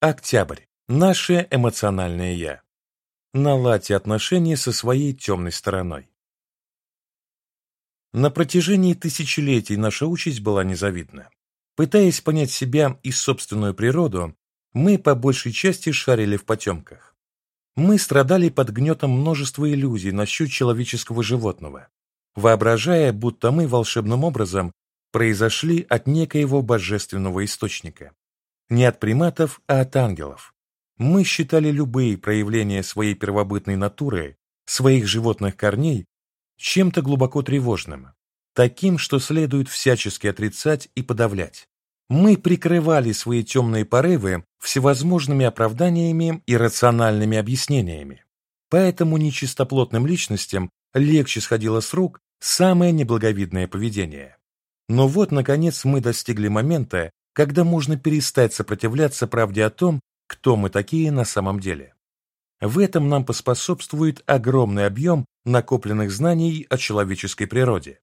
Октябрь. Наше эмоциональное «я». Наладьте отношения со своей темной стороной. На протяжении тысячелетий наша участь была незавидна. Пытаясь понять себя и собственную природу, мы по большей части шарили в потемках. Мы страдали под гнетом множества иллюзий насчет человеческого животного, воображая, будто мы волшебным образом произошли от некоего божественного источника. Не от приматов, а от ангелов. Мы считали любые проявления своей первобытной натуры, своих животных корней, чем-то глубоко тревожным, таким, что следует всячески отрицать и подавлять. Мы прикрывали свои темные порывы всевозможными оправданиями и рациональными объяснениями. Поэтому нечистоплотным личностям легче сходило с рук самое неблаговидное поведение. Но вот, наконец, мы достигли момента, когда можно перестать сопротивляться правде о том, кто мы такие на самом деле. В этом нам поспособствует огромный объем накопленных знаний о человеческой природе.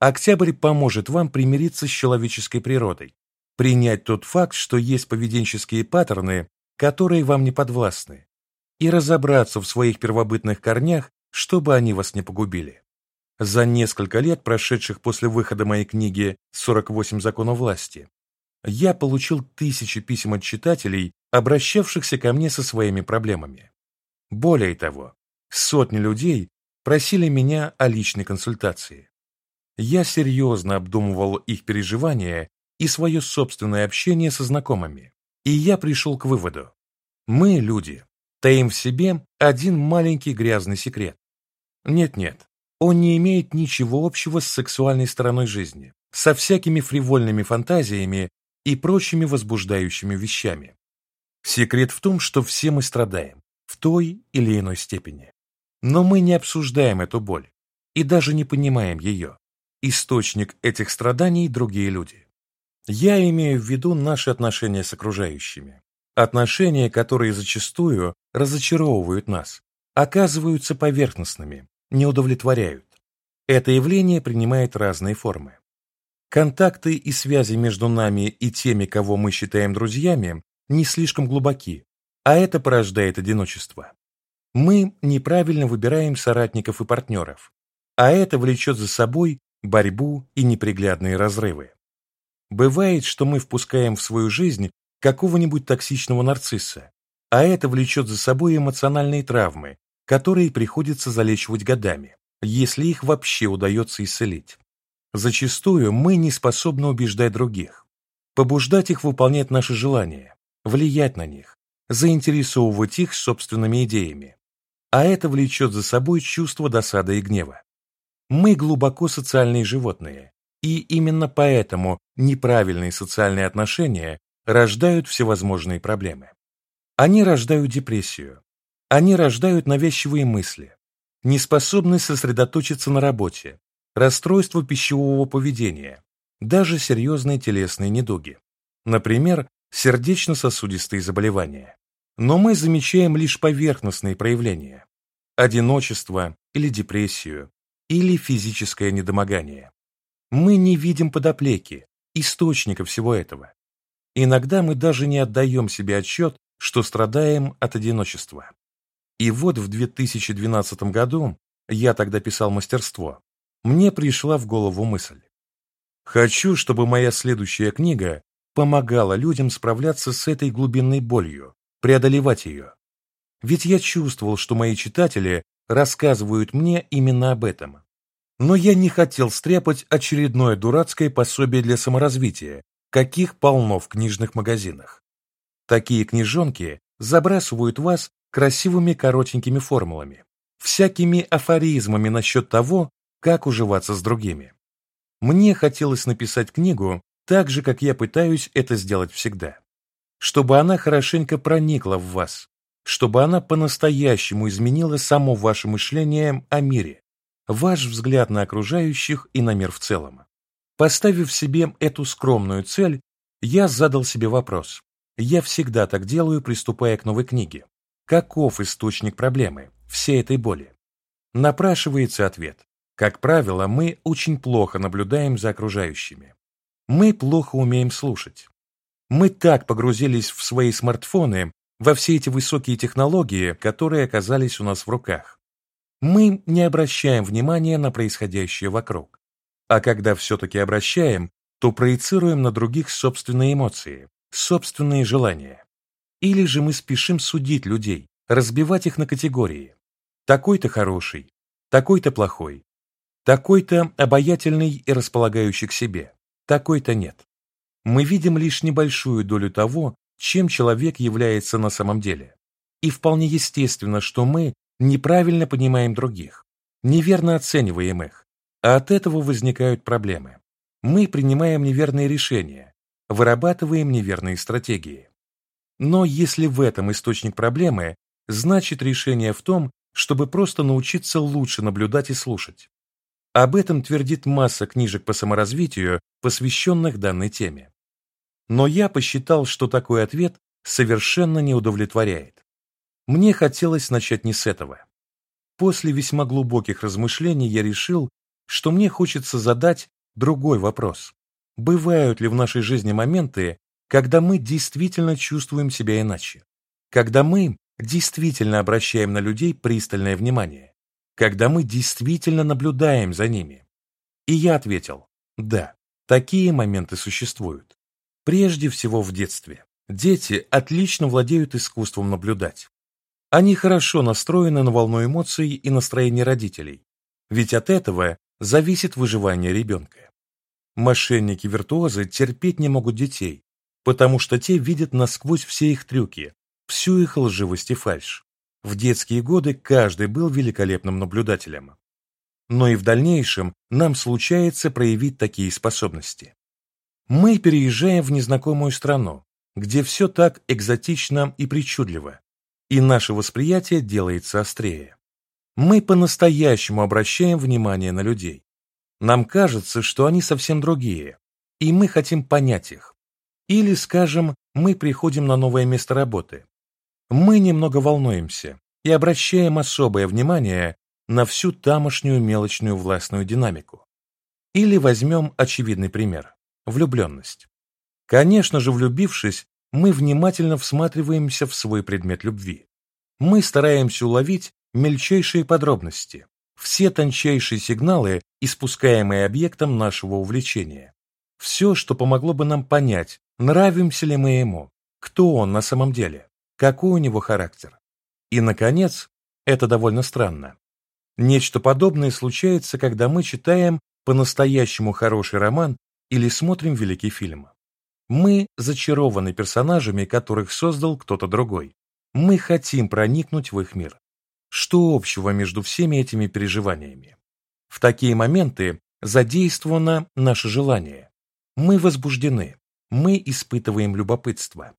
Октябрь поможет вам примириться с человеческой природой, принять тот факт, что есть поведенческие паттерны, которые вам не подвластны, и разобраться в своих первобытных корнях, чтобы они вас не погубили. За несколько лет, прошедших после выхода моей книги «48 законов власти», я получил тысячи писем от читателей, обращавшихся ко мне со своими проблемами. Более того, сотни людей просили меня о личной консультации. Я серьезно обдумывал их переживания и свое собственное общение со знакомыми, и я пришел к выводу. Мы, люди, таим в себе один маленький грязный секрет. Нет-нет, он не имеет ничего общего с сексуальной стороной жизни, со всякими фривольными фантазиями и прочими возбуждающими вещами. Секрет в том, что все мы страдаем, в той или иной степени. Но мы не обсуждаем эту боль и даже не понимаем ее. Источник этих страданий – другие люди. Я имею в виду наши отношения с окружающими. Отношения, которые зачастую разочаровывают нас, оказываются поверхностными, не удовлетворяют. Это явление принимает разные формы. Контакты и связи между нами и теми, кого мы считаем друзьями, не слишком глубоки, а это порождает одиночество. Мы неправильно выбираем соратников и партнеров, а это влечет за собой борьбу и неприглядные разрывы. Бывает, что мы впускаем в свою жизнь какого-нибудь токсичного нарцисса, а это влечет за собой эмоциональные травмы, которые приходится залечивать годами, если их вообще удается исцелить. Зачастую мы не способны убеждать других, побуждать их выполнять наши желания, влиять на них, заинтересовывать их собственными идеями. А это влечет за собой чувство досады и гнева. Мы глубоко социальные животные, и именно поэтому неправильные социальные отношения рождают всевозможные проблемы. Они рождают депрессию, они рождают навязчивые мысли, неспособность сосредоточиться на работе, расстройство пищевого поведения, даже серьезные телесные недуги. Например, сердечно-сосудистые заболевания. Но мы замечаем лишь поверхностные проявления – одиночество или депрессию, или физическое недомогание. Мы не видим подоплеки, источника всего этого. Иногда мы даже не отдаем себе отчет, что страдаем от одиночества. И вот в 2012 году, я тогда писал мастерство, мне пришла в голову мысль. Хочу, чтобы моя следующая книга помогала людям справляться с этой глубинной болью, преодолевать ее. Ведь я чувствовал, что мои читатели рассказывают мне именно об этом. Но я не хотел стряпать очередное дурацкое пособие для саморазвития, каких полно в книжных магазинах. Такие книжонки забрасывают вас красивыми коротенькими формулами, всякими афоризмами насчет того, как уживаться с другими. Мне хотелось написать книгу так же, как я пытаюсь это сделать всегда. Чтобы она хорошенько проникла в вас, чтобы она по-настоящему изменила само ваше мышление о мире, ваш взгляд на окружающих и на мир в целом. Поставив себе эту скромную цель, я задал себе вопрос. Я всегда так делаю, приступая к новой книге. Каков источник проблемы, всей этой боли? Напрашивается ответ. Как правило, мы очень плохо наблюдаем за окружающими. Мы плохо умеем слушать. Мы так погрузились в свои смартфоны, во все эти высокие технологии, которые оказались у нас в руках. Мы не обращаем внимания на происходящее вокруг. А когда все-таки обращаем, то проецируем на других собственные эмоции, собственные желания. Или же мы спешим судить людей, разбивать их на категории. Такой-то хороший, такой-то плохой, такой-то обаятельный и располагающий к себе, такой-то нет. Мы видим лишь небольшую долю того, чем человек является на самом деле. И вполне естественно, что мы неправильно понимаем других, неверно оцениваем их, а от этого возникают проблемы. Мы принимаем неверные решения, вырабатываем неверные стратегии. Но если в этом источник проблемы, значит решение в том, чтобы просто научиться лучше наблюдать и слушать. Об этом твердит масса книжек по саморазвитию, посвященных данной теме. Но я посчитал, что такой ответ совершенно не удовлетворяет. Мне хотелось начать не с этого. После весьма глубоких размышлений я решил, что мне хочется задать другой вопрос. Бывают ли в нашей жизни моменты, когда мы действительно чувствуем себя иначе? Когда мы действительно обращаем на людей пристальное внимание? Когда мы действительно наблюдаем за ними? И я ответил, да, такие моменты существуют. Прежде всего в детстве. Дети отлично владеют искусством наблюдать. Они хорошо настроены на волну эмоций и настроение родителей, ведь от этого зависит выживание ребенка. Мошенники-виртуозы терпеть не могут детей, потому что те видят насквозь все их трюки, всю их лживость и фальшь. В детские годы каждый был великолепным наблюдателем. Но и в дальнейшем нам случается проявить такие способности. Мы переезжаем в незнакомую страну, где все так экзотично и причудливо, и наше восприятие делается острее. Мы по-настоящему обращаем внимание на людей. Нам кажется, что они совсем другие, и мы хотим понять их. Или, скажем, мы приходим на новое место работы. Мы немного волнуемся и обращаем особое внимание на всю тамошнюю мелочную властную динамику. Или возьмем очевидный пример влюбленность. Конечно же, влюбившись, мы внимательно всматриваемся в свой предмет любви. Мы стараемся уловить мельчайшие подробности, все тончайшие сигналы, испускаемые объектом нашего увлечения. Все, что помогло бы нам понять, нравимся ли мы ему, кто он на самом деле, какой у него характер. И, наконец, это довольно странно. Нечто подобное случается, когда мы читаем по-настоящему хороший роман или смотрим великий фильм. Мы зачарованы персонажами, которых создал кто-то другой. Мы хотим проникнуть в их мир. Что общего между всеми этими переживаниями? В такие моменты задействовано наше желание. Мы возбуждены, мы испытываем любопытство.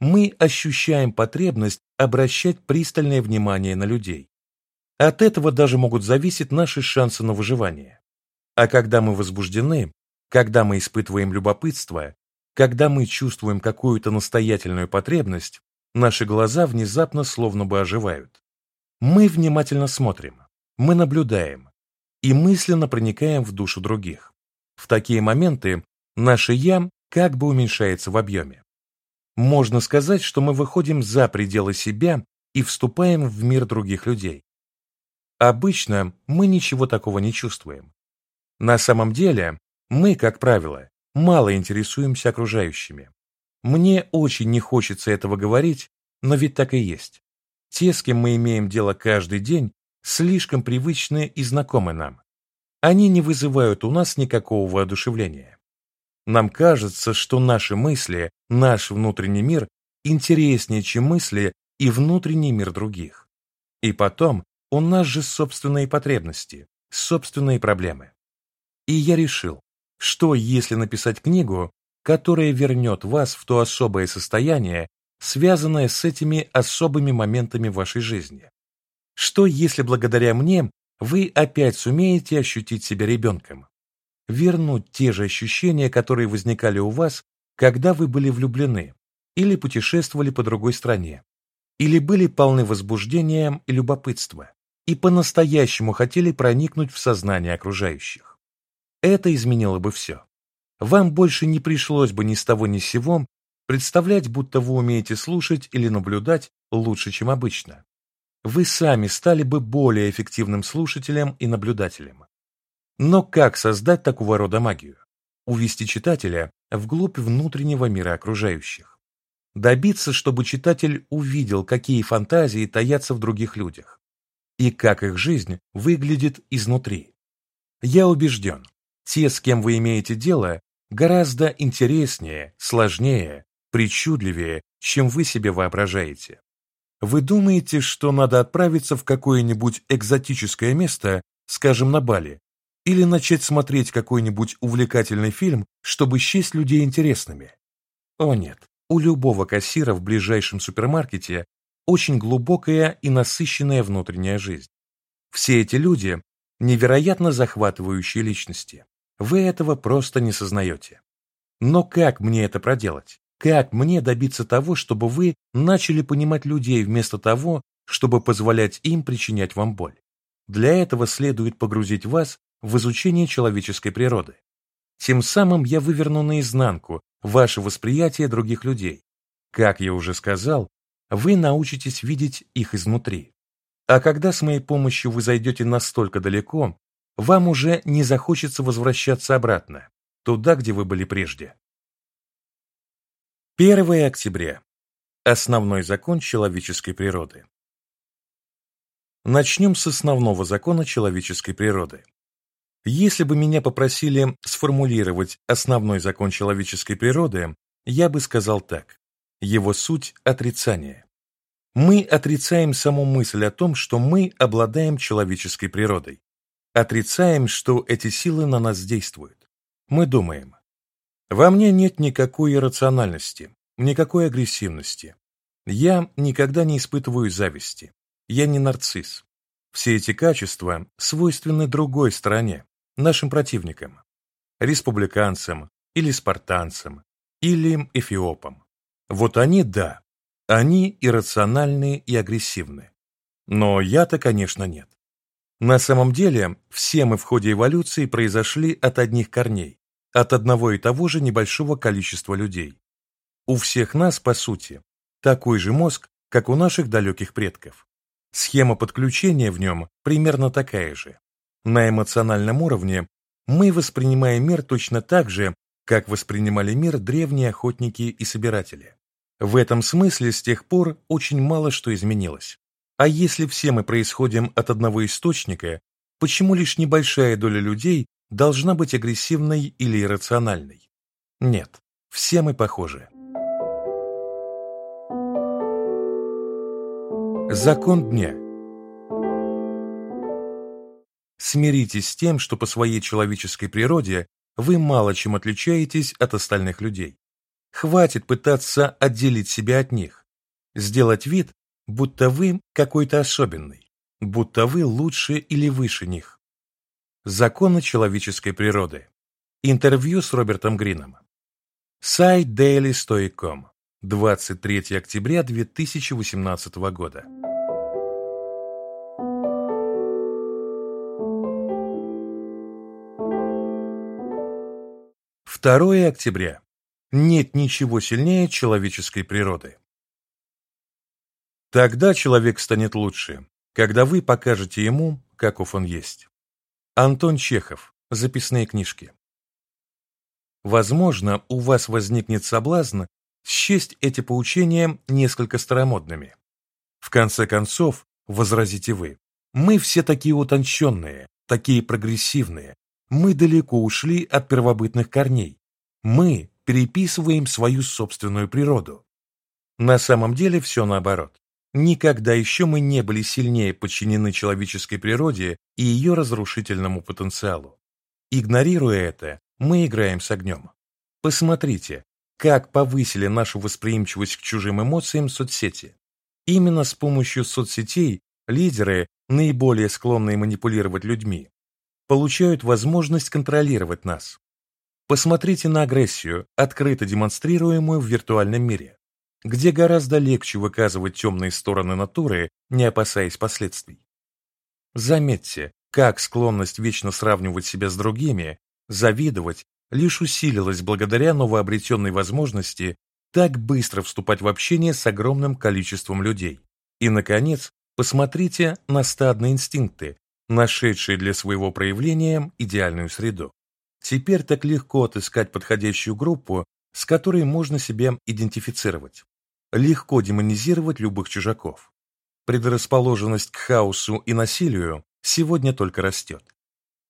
Мы ощущаем потребность обращать пристальное внимание на людей. От этого даже могут зависеть наши шансы на выживание. А когда мы возбуждены, когда мы испытываем любопытство, когда мы чувствуем какую-то настоятельную потребность, наши глаза внезапно словно бы оживают. Мы внимательно смотрим, мы наблюдаем и мысленно проникаем в душу других. В такие моменты наше «я» как бы уменьшается в объеме. Можно сказать, что мы выходим за пределы себя и вступаем в мир других людей. Обычно мы ничего такого не чувствуем. На самом деле мы, как правило, мало интересуемся окружающими. Мне очень не хочется этого говорить, но ведь так и есть. Те, с кем мы имеем дело каждый день, слишком привычны и знакомы нам. Они не вызывают у нас никакого воодушевления. Нам кажется, что наши мысли, наш внутренний мир интереснее, чем мысли и внутренний мир других. И потом, у нас же собственные потребности, собственные проблемы. И я решил, что, если написать книгу, которая вернет вас в то особое состояние, связанное с этими особыми моментами вашей жизни? Что, если благодаря мне вы опять сумеете ощутить себя ребенком? Вернуть те же ощущения, которые возникали у вас, когда вы были влюблены или путешествовали по другой стране, или были полны возбуждения и любопытства, и по-настоящему хотели проникнуть в сознание окружающих. Это изменило бы все. Вам больше не пришлось бы ни с того ни с сего представлять, будто вы умеете слушать или наблюдать лучше, чем обычно. Вы сами стали бы более эффективным слушателем и наблюдателем. Но как создать такого рода магию? Увести читателя вглубь внутреннего мира окружающих. Добиться, чтобы читатель увидел, какие фантазии таятся в других людях. И как их жизнь выглядит изнутри. Я убежден, те, с кем вы имеете дело, гораздо интереснее, сложнее, причудливее, чем вы себе воображаете. Вы думаете, что надо отправиться в какое-нибудь экзотическое место, скажем, на Бали, или начать смотреть какой-нибудь увлекательный фильм, чтобы счесть людей интересными? О нет, у любого кассира в ближайшем супермаркете очень глубокая и насыщенная внутренняя жизнь. Все эти люди – невероятно захватывающие личности. Вы этого просто не сознаете. Но как мне это проделать? Как мне добиться того, чтобы вы начали понимать людей вместо того, чтобы позволять им причинять вам боль? Для этого следует погрузить вас в изучение человеческой природы. Тем самым я выверну наизнанку ваше восприятие других людей. Как я уже сказал, вы научитесь видеть их изнутри. А когда с моей помощью вы зайдете настолько далеко, вам уже не захочется возвращаться обратно, туда, где вы были прежде. 1 октября. Основной закон человеческой природы. Начнем с основного закона человеческой природы. Если бы меня попросили сформулировать основной закон человеческой природы, я бы сказал так. Его суть – отрицание. Мы отрицаем саму мысль о том, что мы обладаем человеческой природой. Отрицаем, что эти силы на нас действуют. Мы думаем, во мне нет никакой иррациональности, никакой агрессивности. Я никогда не испытываю зависти. Я не нарцисс. Все эти качества свойственны другой стороне, нашим противникам, республиканцам или спартанцам, или эфиопам. Вот они, да, они иррациональны и агрессивны. Но я-то, конечно, нет. На самом деле, все мы в ходе эволюции произошли от одних корней, от одного и того же небольшого количества людей. У всех нас, по сути, такой же мозг, как у наших далеких предков. Схема подключения в нем примерно такая же. На эмоциональном уровне мы воспринимаем мир точно так же, как воспринимали мир древние охотники и собиратели. В этом смысле с тех пор очень мало что изменилось. А если все мы происходим от одного источника, почему лишь небольшая доля людей должна быть агрессивной или иррациональной. Нет, все мы похожи. Закон дня Смиритесь с тем, что по своей человеческой природе вы мало чем отличаетесь от остальных людей. Хватит пытаться отделить себя от них, сделать вид, будто вы какой-то особенный, будто вы лучше или выше них. Законы человеческой природы. Интервью с Робертом Грином. Сайт dailystoic.com. 23 октября 2018 года. Второе октября. Нет ничего сильнее человеческой природы. Тогда человек станет лучше, когда вы покажете ему, каков он есть. Антон Чехов. Записные книжки. Возможно, у вас возникнет соблазн счесть эти поучения несколько старомодными. В конце концов, возразите вы, мы все такие утонченные, такие прогрессивные, мы далеко ушли от первобытных корней, мы переписываем свою собственную природу. На самом деле все наоборот. Никогда еще мы не были сильнее подчинены человеческой природе и ее разрушительному потенциалу. Игнорируя это, мы играем с огнем. Посмотрите, как повысили нашу восприимчивость к чужим эмоциям соцсети. Именно с помощью соцсетей лидеры, наиболее склонные манипулировать людьми, получают возможность контролировать нас. Посмотрите на агрессию, открыто демонстрируемую в виртуальном мире где гораздо легче выказывать темные стороны натуры, не опасаясь последствий. Заметьте, как склонность вечно сравнивать себя с другими, завидовать, лишь усилилась благодаря новообретенной возможности так быстро вступать в общение с огромным количеством людей. И, наконец, посмотрите на стадные инстинкты, нашедшие для своего проявления идеальную среду. Теперь так легко отыскать подходящую группу, с которой можно себя идентифицировать. Легко демонизировать любых чужаков. Предрасположенность к хаосу и насилию сегодня только растет.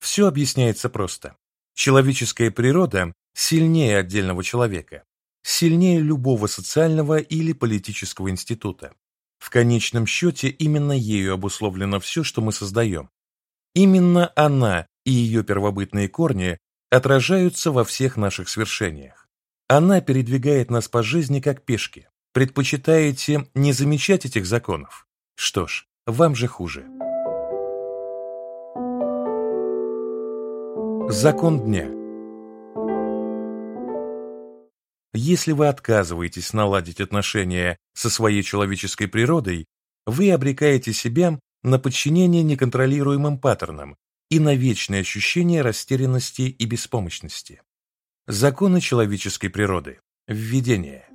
Все объясняется просто. Человеческая природа сильнее отдельного человека, сильнее любого социального или политического института. В конечном счете именно ею обусловлено все, что мы создаем. Именно она и ее первобытные корни отражаются во всех наших свершениях. Она передвигает нас по жизни как пешки. Предпочитаете не замечать этих законов? Что ж, вам же хуже. Закон дня Если вы отказываетесь наладить отношения со своей человеческой природой, вы обрекаете себя на подчинение неконтролируемым паттернам и на вечное ощущение растерянности и беспомощности. Законы человеческой природы. Введение.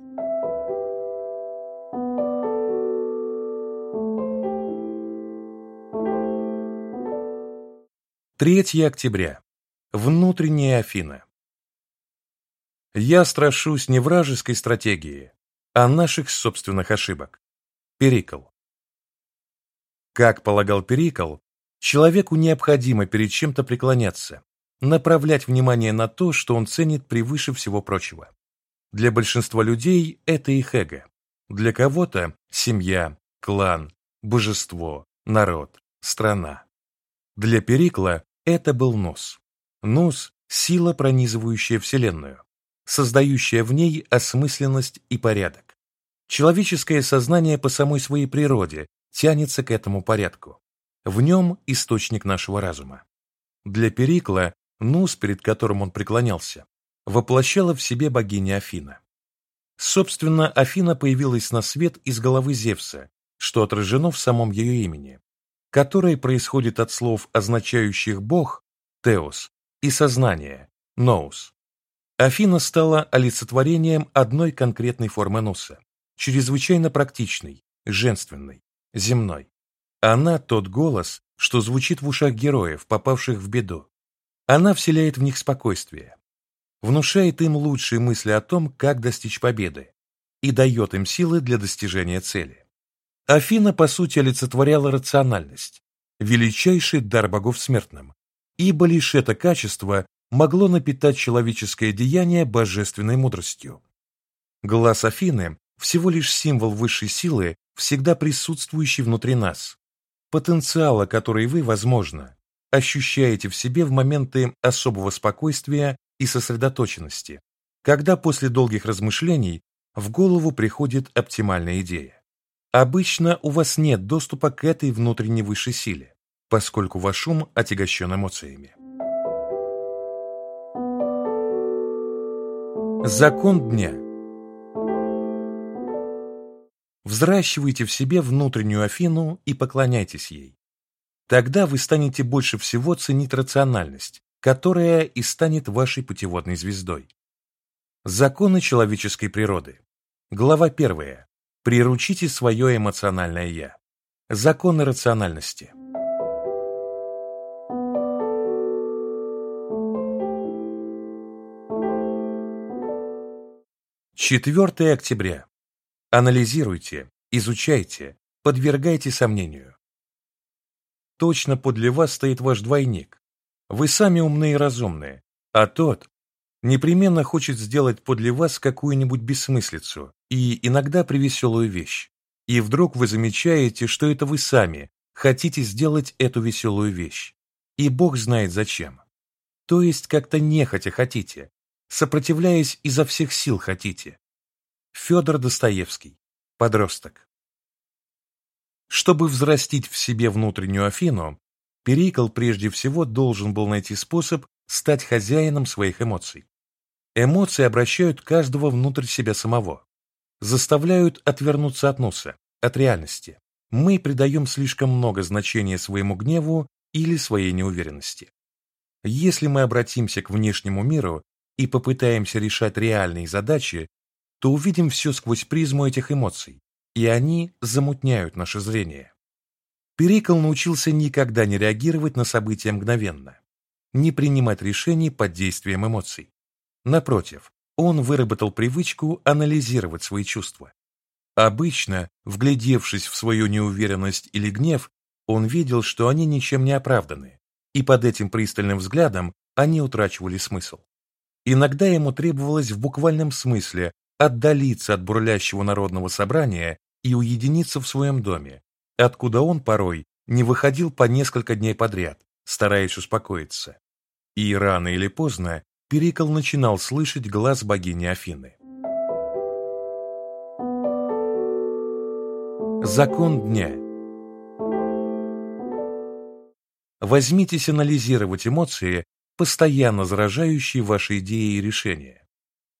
Третье октября. Внутренняя Афина. Я страшусь не вражеской стратегии, а наших собственных ошибок. Перикл. Как полагал Перикл, человеку необходимо перед чем-то преклоняться, направлять внимание на то, что он ценит превыше всего прочего. Для большинства людей это их эго. Для кого-то – семья, клан, божество, народ, страна. Для Перикла это был нос. Нос – сила, пронизывающая Вселенную, создающая в ней осмысленность и порядок. Человеческое сознание по самой своей природе тянется к этому порядку. В нем источник нашего разума. Для Перикла, Нус, перед которым он преклонялся, воплощала в себе богиня Афина. Собственно, Афина появилась на свет из головы Зевса, что отражено в самом ее имени, которое происходит от слов, означающих «бог» – «теос» и «сознание» – «ноус». Афина стала олицетворением одной конкретной формы Нуса, чрезвычайно практичной, женственной, земной. Она тот голос, что звучит в ушах героев, попавших в беду. Она вселяет в них спокойствие, внушает им лучшие мысли о том, как достичь победы, и дает им силы для достижения цели. Афина, по сути, олицетворяла рациональность, величайший дар богов смертным, ибо лишь это качество могло напитать человеческое деяние божественной мудростью. Глаз Афины – всего лишь символ высшей силы, всегда присутствующий внутри нас, потенциала, который вы, возможно, ощущаете в себе в моменты особого спокойствия и сосредоточенности, когда после долгих размышлений в голову приходит оптимальная идея. Обычно у вас нет доступа к этой внутренней высшей силе, поскольку ваш ум отягощен эмоциями. Закон дня Взращивайте в себе внутреннюю Афину и поклоняйтесь ей. Тогда вы станете больше всего ценить рациональность, которая и станет вашей путеводной звездой. Законы человеческой природы. Глава первая. Приручите свое эмоциональное «я». Законы рациональности. Четвертое октября. Анализируйте, изучайте, подвергайте сомнению. Точно подле вас стоит ваш двойник. Вы сами умные и разумные, а тот непременно хочет сделать подле вас какую-нибудь бессмыслицу и иногда привеселую вещь. И вдруг вы замечаете, что это вы сами хотите сделать эту веселую вещь. И Бог знает зачем. То есть как-то нехотя хотите, сопротивляясь изо всех сил хотите. Федор Достоевский. Подросток. Чтобы взрастить в себе внутреннюю Афину, Перикл прежде всего должен был найти способ стать хозяином своих эмоций. Эмоции обращают каждого внутрь себя самого, заставляют отвернуться от носа, от реальности. Мы придаем слишком много значения своему гневу или своей неуверенности. Если мы обратимся к внешнему миру и попытаемся решать реальные задачи, то увидим все сквозь призму этих эмоций, и они замутняют наше зрение. Перикл научился никогда не реагировать на события мгновенно, не принимать решений под действием эмоций. Напротив, он выработал привычку анализировать свои чувства. Обычно, вглядевшись в свою неуверенность или гнев, он видел, что они ничем не оправданы, и под этим пристальным взглядом они утрачивали смысл. Иногда ему требовалось в буквальном смысле отдалиться от бурлящего народного собрания и уединиться в своем доме, откуда он порой не выходил по несколько дней подряд, стараясь успокоиться. И рано или поздно Перикл начинал слышать глаз богини Афины. Закон дня Возьмитесь анализировать эмоции, постоянно заражающие ваши идеи и решения.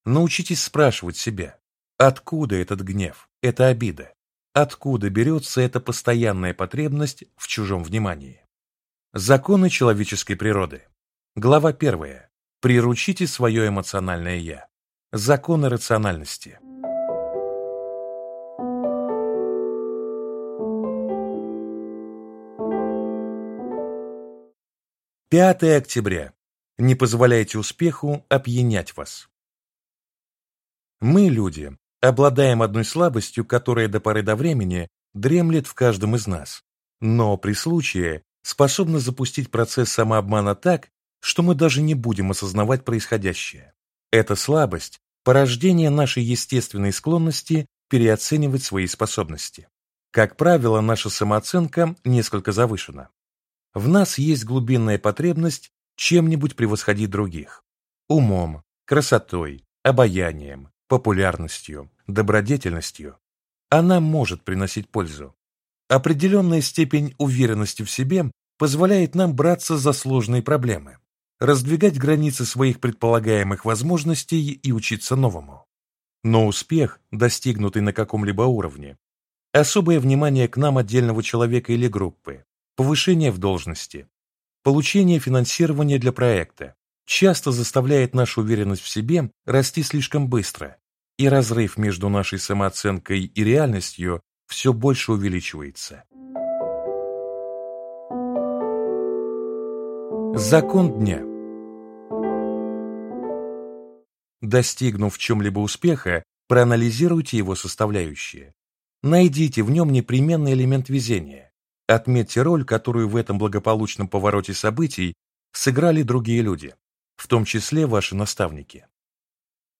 Научитесь спрашивать себя, откуда этот гнев, эта обида, откуда берется эта постоянная потребность в чужом внимании. Законы человеческой природы. Глава 1. Приручите свое эмоциональное «я». Законы рациональности. Пятое октября. Не позволяйте успеху опьянять вас. Мы, люди, обладаем одной слабостью, которая до поры до времени дремлет в каждом из нас, но при случае способна запустить процесс самообмана так, что мы даже не будем осознавать происходящее. Эта слабость – порождение нашей естественной склонности переоценивать свои способности. Как правило, наша самооценка несколько завышена. В нас есть глубинная потребность чем-нибудь превосходить других. Умом, красотой, обаянием, популярностью, добродетельностью. Она может приносить пользу. Определенная степень уверенности в себе позволяет нам браться за сложные проблемы, раздвигать границы своих предполагаемых возможностей и учиться новому. Но успех, достигнутый на каком-либо уровне, особое внимание к нам отдельного человека или группы, повышение в должности, получение финансирования для проекта часто заставляет нашу уверенность в себе расти слишком быстро, и разрыв между нашей самооценкой и реальностью все больше увеличивается. Закон дня Достигнув чем-либо успеха, проанализируйте его составляющие. Найдите в нем непременный элемент везения. Отметьте роль, которую в этом благополучном повороте событий сыграли другие люди, в том числе ваши наставники.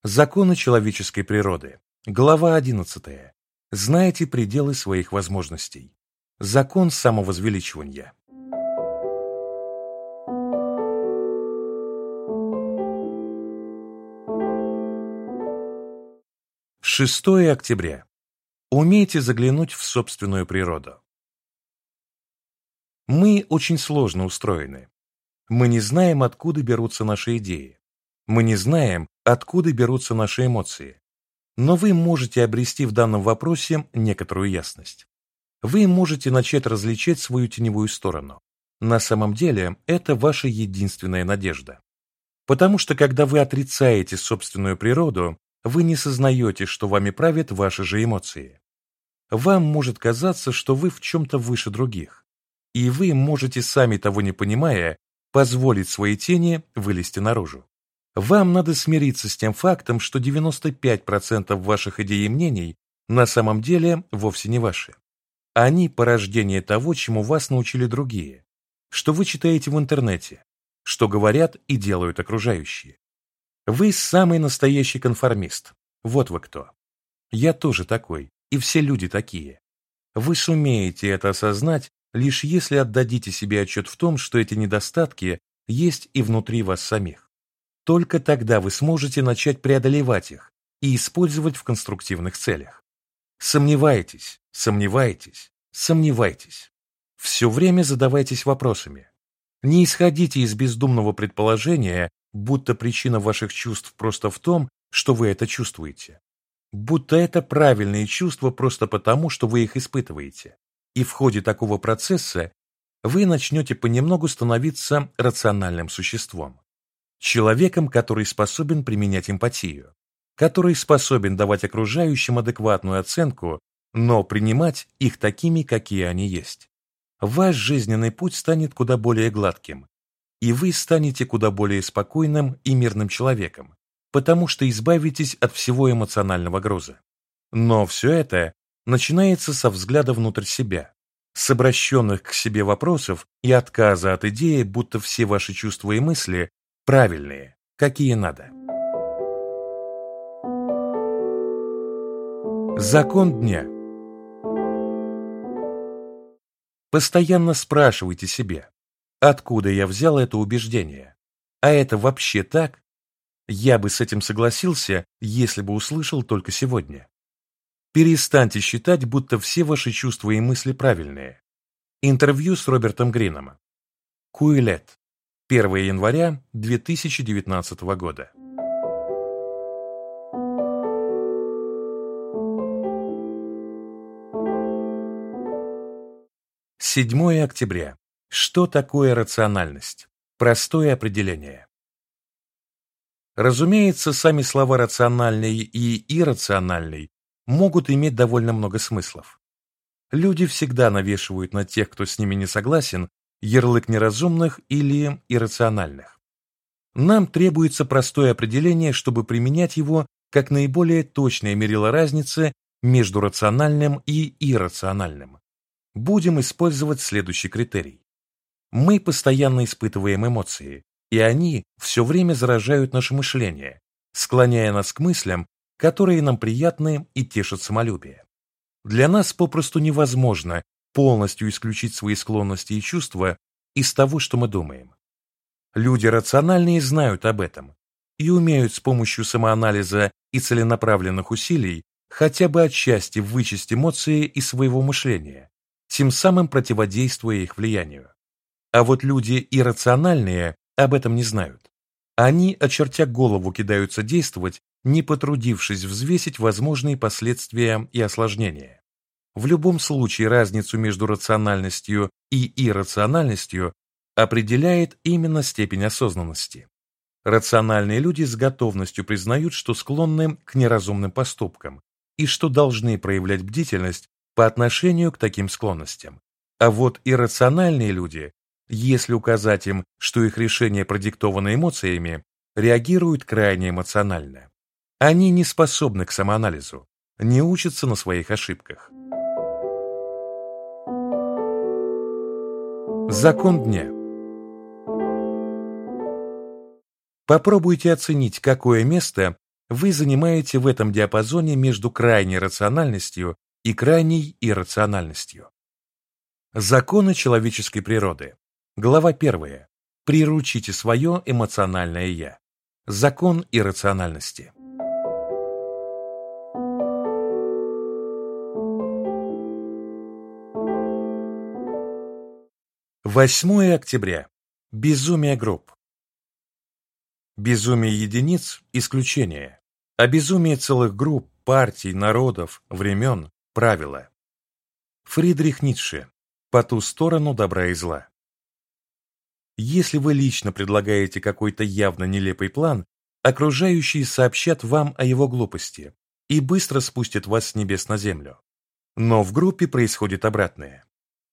Законы человеческой природы. Глава 11. Знаете пределы своих возможностей. Закон самовозвеличивания. Шестое октября. Умейте заглянуть в собственную природу. Мы очень сложно устроены. Мы не знаем, откуда берутся наши идеи. Мы не знаем, откуда берутся наши эмоции. Но вы можете обрести в данном вопросе некоторую ясность. Вы можете начать различать свою теневую сторону. На самом деле, это ваша единственная надежда. Потому что когда вы отрицаете собственную природу, вы не сознаете, что вами правят ваши же эмоции. Вам может казаться, что вы в чем-то выше других, и вы можете, сами того не понимая, позволить своей тени вылезти наружу. Вам надо смириться с тем фактом, что 95% ваших идей и мнений на самом деле вовсе не ваши. Они порождение того, чему вас научили другие, что вы читаете в интернете, что говорят и делают окружающие. Вы самый настоящий конформист. Вот вы кто. Я тоже такой, и все люди такие. Вы сумеете это осознать, лишь если отдадите себе отчет в том, что эти недостатки есть и внутри вас самих. Только тогда вы сможете начать преодолевать их и использовать в конструктивных целях. Сомневайтесь, сомневайтесь, сомневайтесь. Все время задавайтесь вопросами. Не исходите из бездумного предположения, будто причина ваших чувств просто в том, что вы это чувствуете. Будто это правильные чувства просто потому, что вы их испытываете. И в ходе такого процесса вы начнете понемногу становиться рациональным существом человеком, который способен применять эмпатию, который способен давать окружающим адекватную оценку, но принимать их такими, какие они есть. Ваш жизненный путь станет куда более гладким, и вы станете куда более спокойным и мирным человеком, потому что избавитесь от всего эмоционального груза. Но все это начинается со взгляда внутрь себя, с обращенных к себе вопросов и отказа от идеи, будто все ваши чувства и мысли правильные, какие надо. Закон дня Постоянно спрашивайте себя, откуда я взял это убеждение, а это вообще так, я бы с этим согласился, если бы услышал только сегодня. Перестаньте считать, будто все ваши чувства и мысли правильные. Интервью с Робертом Грином. Куилет. 1 января 2019 года. Седьмое октября. Что такое рациональность? Простое определение. Разумеется, сами слова «рациональный» и «иррациональный» могут иметь довольно много смыслов. Люди всегда навешивают на тех, кто с ними не согласен, ярлык неразумных или иррациональных. Нам требуется простое определение, чтобы применять его как наиболее точное мерило разницы между рациональным и иррациональным. Будем использовать следующий критерий. Мы постоянно испытываем эмоции, и они все время заражают наше мышление, склоняя нас к мыслям, которые нам приятны и тешат самолюбие. Для нас попросту невозможно полностью исключить свои склонности и чувства из того, что мы думаем. Люди рациональные знают об этом и умеют с помощью самоанализа и целенаправленных усилий хотя бы отчасти вычесть эмоции из своего мышления, тем самым противодействуя их влиянию. А вот люди иррациональные об этом не знают. Они, очертя голову, кидаются действовать, не потрудившись взвесить возможные последствия и осложнения. В любом случае разницу между рациональностью и иррациональностью определяет именно степень осознанности. Рациональные люди с готовностью признают, что склонны к неразумным поступкам и что должны проявлять бдительность по отношению к таким склонностям. А вот иррациональные люди если указать им, что их решение продиктовано эмоциями, реагируют крайне эмоционально. Они не способны к самоанализу, не учатся на своих ошибках. Закон дня Попробуйте оценить, какое место вы занимаете в этом диапазоне между крайней рациональностью и крайней иррациональностью. Законы человеческой природы. Глава 1. Приручите свое эмоциональное «я». Закон иррациональности. Восьмое октября. Безумие групп. Безумие единиц – исключение, а безумие целых групп, партий, народов, времен – правило. Фридрих Ницше. По ту сторону добра и зла. Если вы лично предлагаете какой-то явно нелепый план, окружающие сообщат вам о его глупости и быстро спустят вас с небес на землю. Но в группе происходит обратное.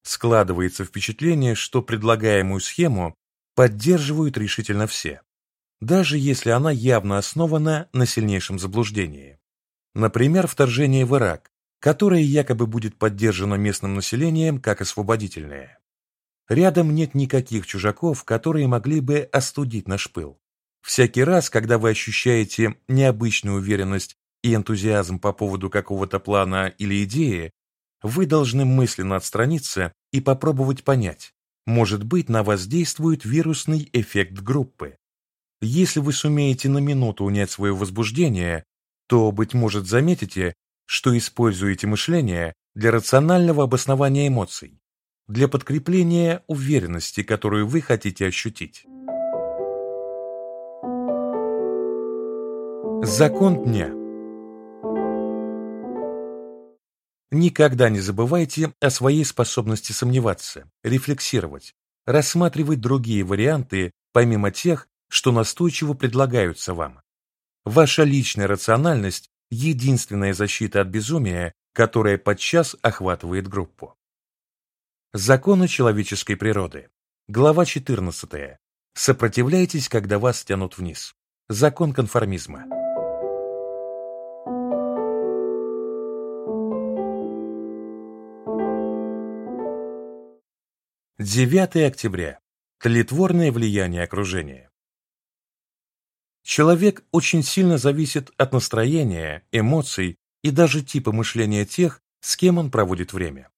Складывается впечатление, что предлагаемую схему поддерживают решительно все, даже если она явно основана на сильнейшем заблуждении. Например, вторжение в Ирак, которое якобы будет поддержано местным населением как освободительное. Рядом нет никаких чужаков, которые могли бы остудить наш пыл. Всякий раз, когда вы ощущаете необычную уверенность и энтузиазм по поводу какого-то плана или идеи, вы должны мысленно отстраниться и попробовать понять, может быть, на вас действует вирусный эффект группы. Если вы сумеете на минуту унять свое возбуждение, то, быть может, заметите, что используете мышление для рационального обоснования эмоций, для подкрепления уверенности, которую вы хотите ощутить. Закон дня Никогда не забывайте о своей способности сомневаться, рефлексировать, рассматривать другие варианты, помимо тех, что настойчиво предлагаются вам. Ваша личная рациональность – единственная защита от безумия, которая подчас охватывает группу. Законы человеческой природы. Глава 14. Сопротивляйтесь, когда вас тянут вниз. Закон конформизма. 9 октября. Тлетворное влияние окружения. Человек очень сильно зависит от настроения, эмоций и даже типа мышления тех, с кем он проводит время.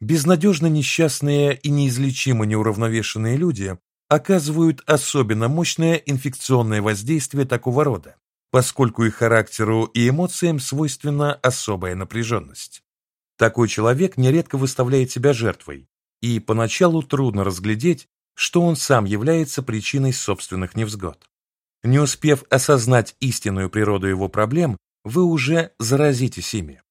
Безнадежно несчастные и неизлечимо неуравновешенные люди оказывают особенно мощное инфекционное воздействие такого рода, поскольку их характеру и эмоциям свойственна особая напряженность. Такой человек нередко выставляет себя жертвой, и поначалу трудно разглядеть, что он сам является причиной собственных невзгод. Не успев осознать истинную природу его проблем, вы уже заразитесь ими.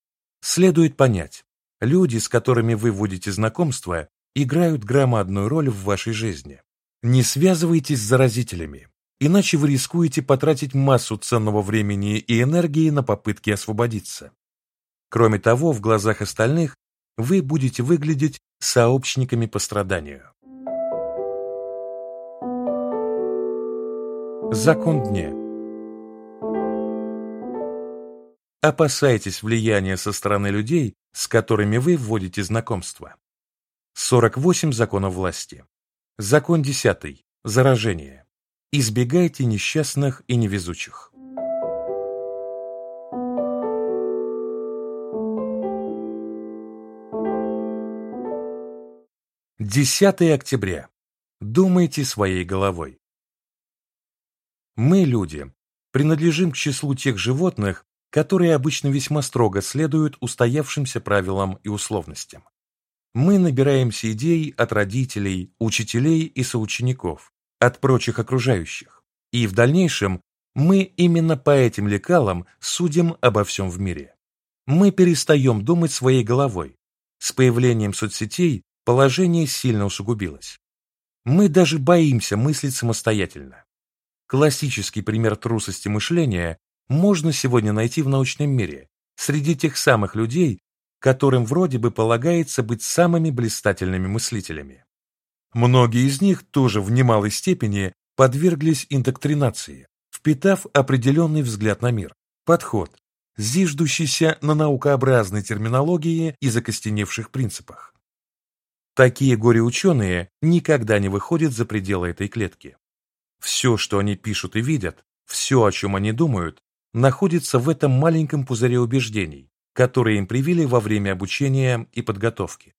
Следует понять, люди, с которыми вы вводите знакомство, играют громадную роль в вашей жизни. Не связывайтесь с заразителями, иначе вы рискуете потратить массу ценного времени и энергии на попытки освободиться. Кроме того, в глазах остальных вы будете выглядеть сообщниками по страданию. Закон дня Опасайтесь влияния со стороны людей, с которыми вы вводите знакомство. 48 законов власти. Закон 10. Заражение. Избегайте несчастных и невезучих. 10 октября. Думайте своей головой. Мы, люди, принадлежим к числу тех животных, которые обычно весьма строго следуют устоявшимся правилам и условностям. Мы набираемся идей от родителей, учителей и соучеников, от прочих окружающих, и в дальнейшем мы именно по этим лекалам судим обо всем в мире. Мы перестаем думать своей головой. С появлением соцсетей положение сильно усугубилось. Мы даже боимся мыслить самостоятельно. Классический пример трусости мышления можно сегодня найти в научном мире, среди тех самых людей, которым вроде бы полагается быть самыми блистательными мыслителями. Многие из них тоже в немалой степени подверглись индоктринации, впитав определенный взгляд на мир, подход, зиждущийся на наукообразной терминологии и закостеневших принципах. Такие горе-ученые никогда не выходят за пределы этой клетки. Все, что они пишут и видят, все, о чем они думают, находится в этом маленьком пузыре убеждений, которые им привили во время обучения и подготовки.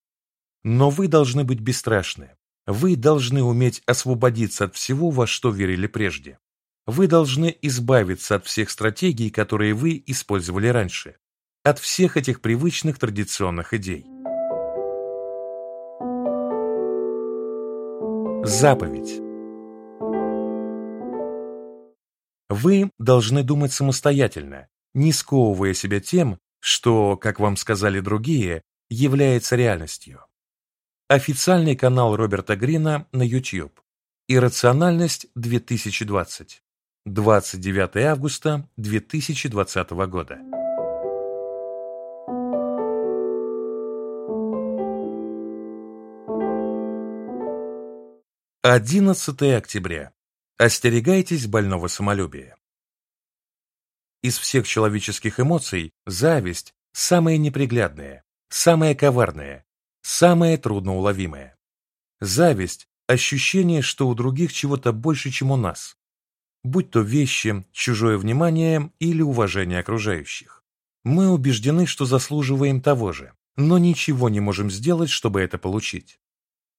Но вы должны быть бесстрашны. Вы должны уметь освободиться от всего, во что верили прежде. Вы должны избавиться от всех стратегий, которые вы использовали раньше, от всех этих привычных традиционных идей. Заповедь. Вы должны думать самостоятельно, не сковывая себя тем, что, как вам сказали другие, является реальностью. Официальный канал Роберта Грина на YouTube. Иррациональность 2020. 29 августа 2020 года. 11 октября. Остерегайтесь больного самолюбия. Из всех человеческих эмоций зависть – самая неприглядная, самая коварная, самая трудноуловимая. Зависть – ощущение, что у других чего-то больше, чем у нас, будь то вещи, чужое внимание или уважение окружающих. Мы убеждены, что заслуживаем того же, но ничего не можем сделать, чтобы это получить.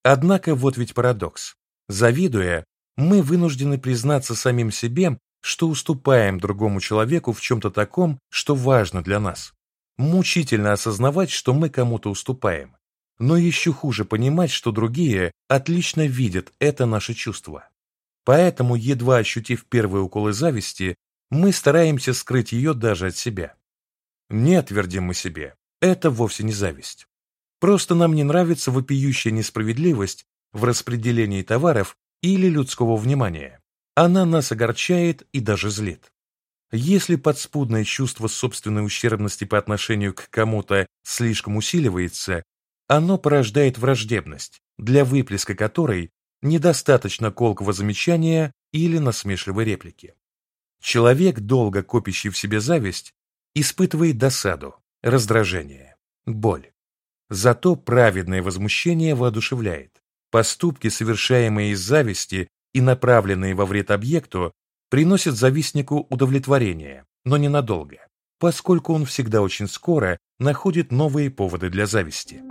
Однако вот ведь парадокс. Завидуя, мы вынуждены признаться самим себе, что уступаем другому человеку в чем-то таком, что важно для нас. Мучительно осознавать, что мы кому-то уступаем. Но еще хуже понимать, что другие отлично видят это наше чувство. Поэтому, едва ощутив первые уколы зависти, мы стараемся скрыть ее даже от себя. Нет, твердим мы себе, это вовсе не зависть. Просто нам не нравится вопиющая несправедливость в распределении товаров или людского внимания. Она нас огорчает и даже злит. Если подспудное чувство собственной ущербности по отношению к кому-то слишком усиливается, оно порождает враждебность, для выплеска которой недостаточно колкого замечания или насмешливой реплики. Человек, долго копящий в себе зависть, испытывает досаду, раздражение, боль. Зато праведное возмущение воодушевляет. Поступки, совершаемые из зависти и направленные во вред объекту, приносят завистнику удовлетворение, но ненадолго, поскольку он всегда очень скоро находит новые поводы для зависти.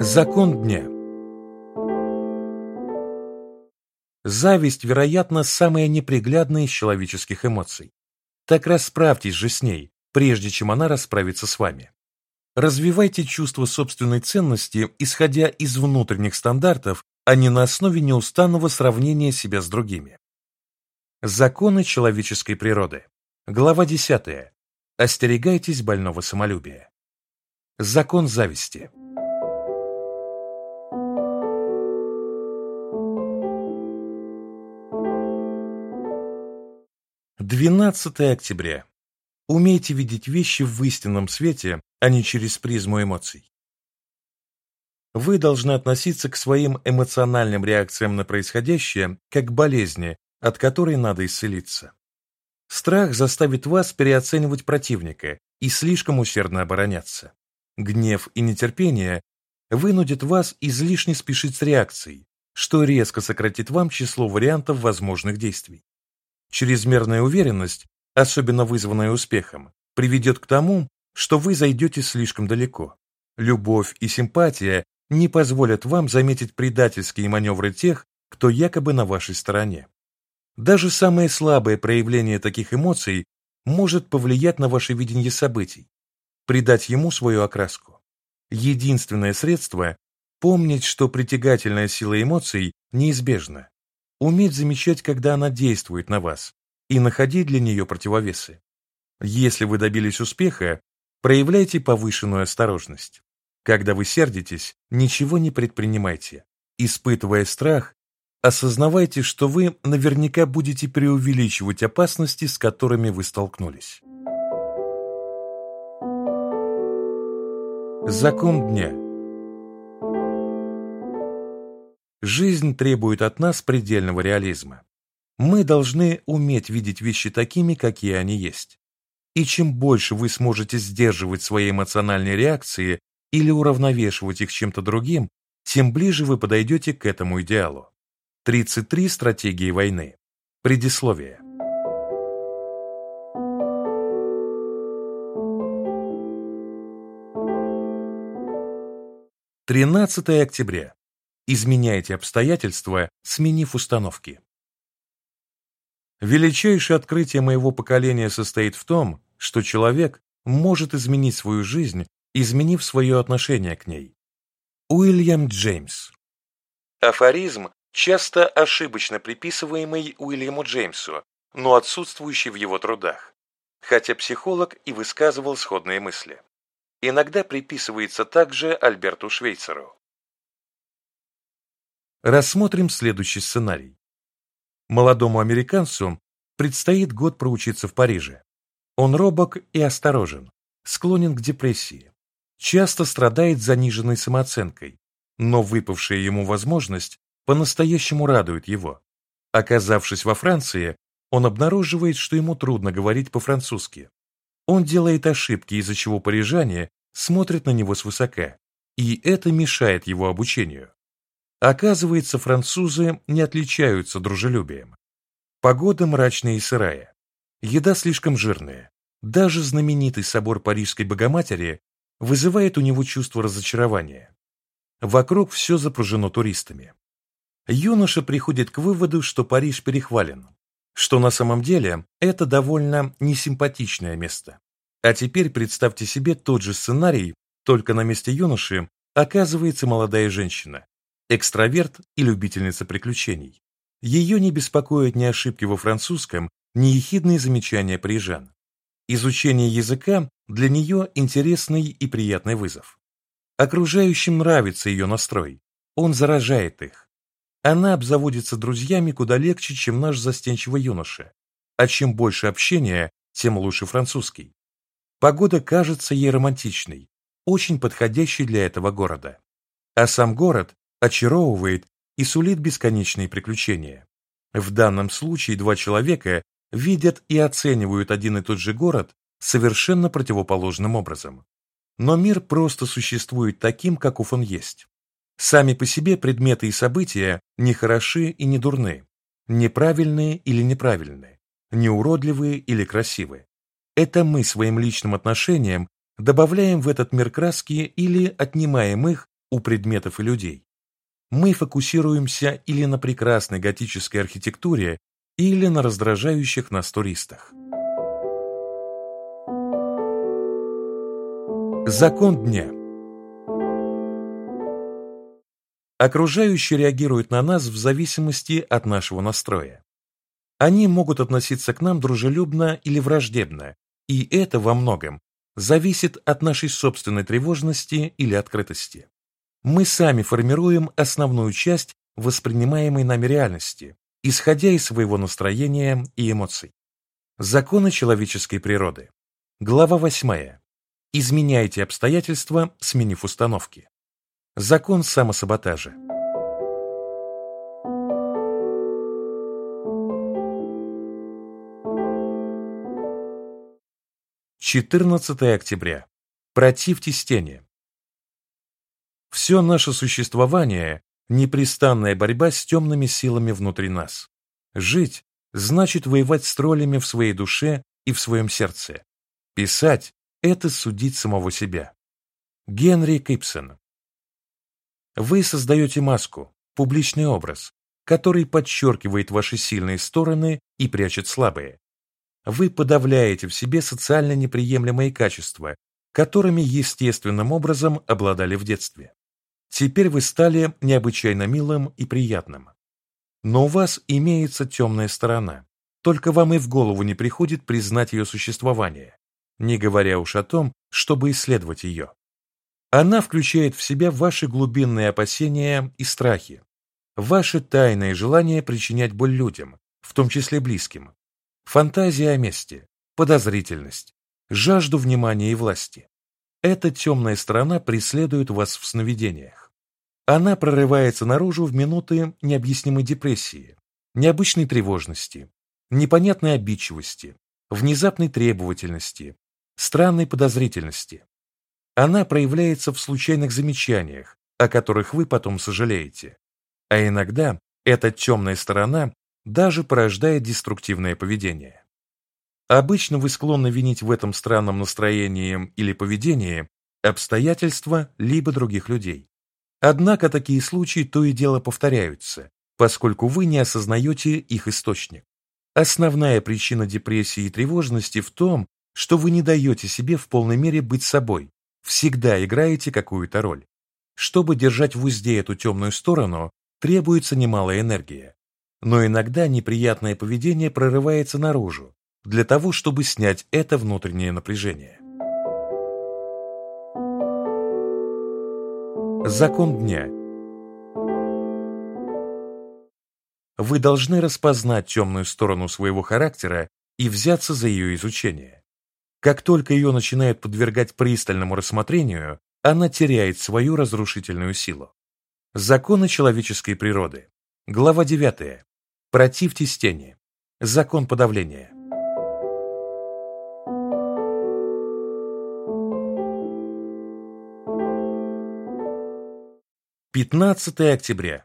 Закон дня Зависть, вероятно, самая неприглядная из человеческих эмоций. Так расправьтесь же с ней, прежде чем она расправится с вами. Развивайте чувство собственной ценности, исходя из внутренних стандартов, а не на основе неустанного сравнения себя с другими. Законы человеческой природы. Глава 10. Остерегайтесь больного самолюбия. Закон зависти. Двенадцатое октября. Умейте видеть вещи в истинном свете, а не через призму эмоций. Вы должны относиться к своим эмоциональным реакциям на происходящее как к болезни, от которой надо исцелиться. Страх заставит вас переоценивать противника и слишком усердно обороняться. Гнев и нетерпение вынудят вас излишне спешить с реакцией, что резко сократит вам число вариантов возможных действий. Чрезмерная уверенность особенно вызванное успехом, приведет к тому, что вы зайдете слишком далеко. Любовь и симпатия не позволят вам заметить предательские маневры тех, кто якобы на вашей стороне. Даже самое слабое проявление таких эмоций может повлиять на ваше видение событий, придать ему свою окраску. Единственное средство – помнить, что притягательная сила эмоций неизбежна, уметь замечать, когда она действует на вас, и находить для нее противовесы. Если вы добились успеха, проявляйте повышенную осторожность. Когда вы сердитесь, ничего не предпринимайте. Испытывая страх, осознавайте, что вы наверняка будете преувеличивать опасности, с которыми вы столкнулись. Закон дня Жизнь требует от нас предельного реализма. Мы должны уметь видеть вещи такими, какие они есть. И чем больше вы сможете сдерживать свои эмоциональные реакции или уравновешивать их чем-то другим, тем ближе вы подойдете к этому идеалу. 33 стратегии войны. Предисловие. Тринадцатое октября. Изменяйте обстоятельства, сменив установки. Величайшее открытие моего поколения состоит в том, что человек может изменить свою жизнь, изменив свое отношение к ней. Уильям Джеймс Афоризм, часто ошибочно приписываемый Уильяму Джеймсу, но отсутствующий в его трудах, хотя психолог и высказывал сходные мысли. Иногда приписывается также Альберту Швейцеру. Рассмотрим следующий сценарий. Молодому американцу предстоит год проучиться в Париже. Он робок и осторожен, склонен к депрессии, часто страдает заниженной самооценкой, но выпавшая ему возможность по-настоящему радует его. Оказавшись во Франции, он обнаруживает, что ему трудно говорить по-французски. Он делает ошибки, из-за чего парижане смотрят на него свысока, и это мешает его обучению. Оказывается, французы не отличаются дружелюбием. Погода мрачная и сырая. Еда слишком жирная. Даже знаменитый собор Парижской Богоматери вызывает у него чувство разочарования. Вокруг все запружено туристами. Юноша приходит к выводу, что Париж перехвален, что на самом деле это довольно несимпатичное место. А теперь представьте себе тот же сценарий, только на месте юноши оказывается молодая женщина, экстраверт и любительница приключений. Ее не беспокоят ни ошибки во французском, ни ехидные замечания парижан. Изучение языка для нее интересный и приятный вызов. Окружающим нравится ее настрой, он заражает их. Она обзаводится друзьями куда легче, чем наш застенчивый юноша. А чем больше общения, тем лучше французский. Погода кажется ей романтичной, очень подходящей для этого города. А сам город очаровывает и сулит бесконечные приключения. В данном случае два человека видят и оценивают один и тот же город совершенно противоположным образом. Но мир просто существует таким, каков он есть. Сами по себе предметы и события не хороши и не дурны, неправильные или неправильные, неуродливые или красивые. Это мы своим личным отношением добавляем в этот мир краски или отнимаем их у предметов и людей. Мы фокусируемся или на прекрасной готической архитектуре, или на раздражающих нас туристах. Закон дня Окружающие реагируют на нас в зависимости от нашего настроя. Они могут относиться к нам дружелюбно или враждебно, и это во многом зависит от нашей собственной тревожности или открытости. Мы сами формируем основную часть воспринимаемой нами реальности, исходя из своего настроения и эмоций. Законы человеческой природы. Глава 8. Изменяйте обстоятельства, сменив установки. Закон самосаботажа. Четырнадцатое октября. Противьтесь тени. Все наше существование – непрестанная борьба с темными силами внутри нас. Жить – значит воевать с троллями в своей душе и в своем сердце. Писать это судить самого себя. Генри Кипсон Вы создаете маску, публичный образ, который подчеркивает ваши сильные стороны и прячет слабые. Вы подавляете в себе социально неприемлемые качества, которыми естественным образом обладали в детстве. Теперь вы стали необычайно милым и приятным. Но у вас имеется темная сторона, только вам и в голову не приходит признать ее существование не говоря уж о том, чтобы исследовать ее. Она включает в себя ваши глубинные опасения и страхи, ваши тайные желания причинять боль людям, в том числе близким, фантазия о мести, подозрительность, жажду внимания и власти. Эта темная сторона преследует вас в сновидениях. Она прорывается наружу в минуты необъяснимой депрессии, необычной тревожности, непонятной обидчивости, внезапной требовательности, странной подозрительности. Она проявляется в случайных замечаниях, о которых вы потом сожалеете. А иногда эта темная сторона даже порождает деструктивное поведение. Обычно вы склонны винить в этом странном настроении или поведении обстоятельства либо других людей. Однако такие случаи то и дело повторяются, поскольку вы не осознаете их источник. Основная причина депрессии и тревожности в том, что вы не даете себе в полной мере быть собой, всегда играете какую-то роль. Чтобы держать в узде эту темную сторону, требуется немалая энергия. Но иногда неприятное поведение прорывается наружу, для того, чтобы снять это внутреннее напряжение. Закон дня Вы должны распознать темную сторону своего характера и взяться за ее изучение. Как только ее начинают подвергать пристальному рассмотрению, она теряет свою разрушительную силу. Законы человеческой природы. Глава 9. Противьтесь тени. Закон подавления. Пятнадцатое октября.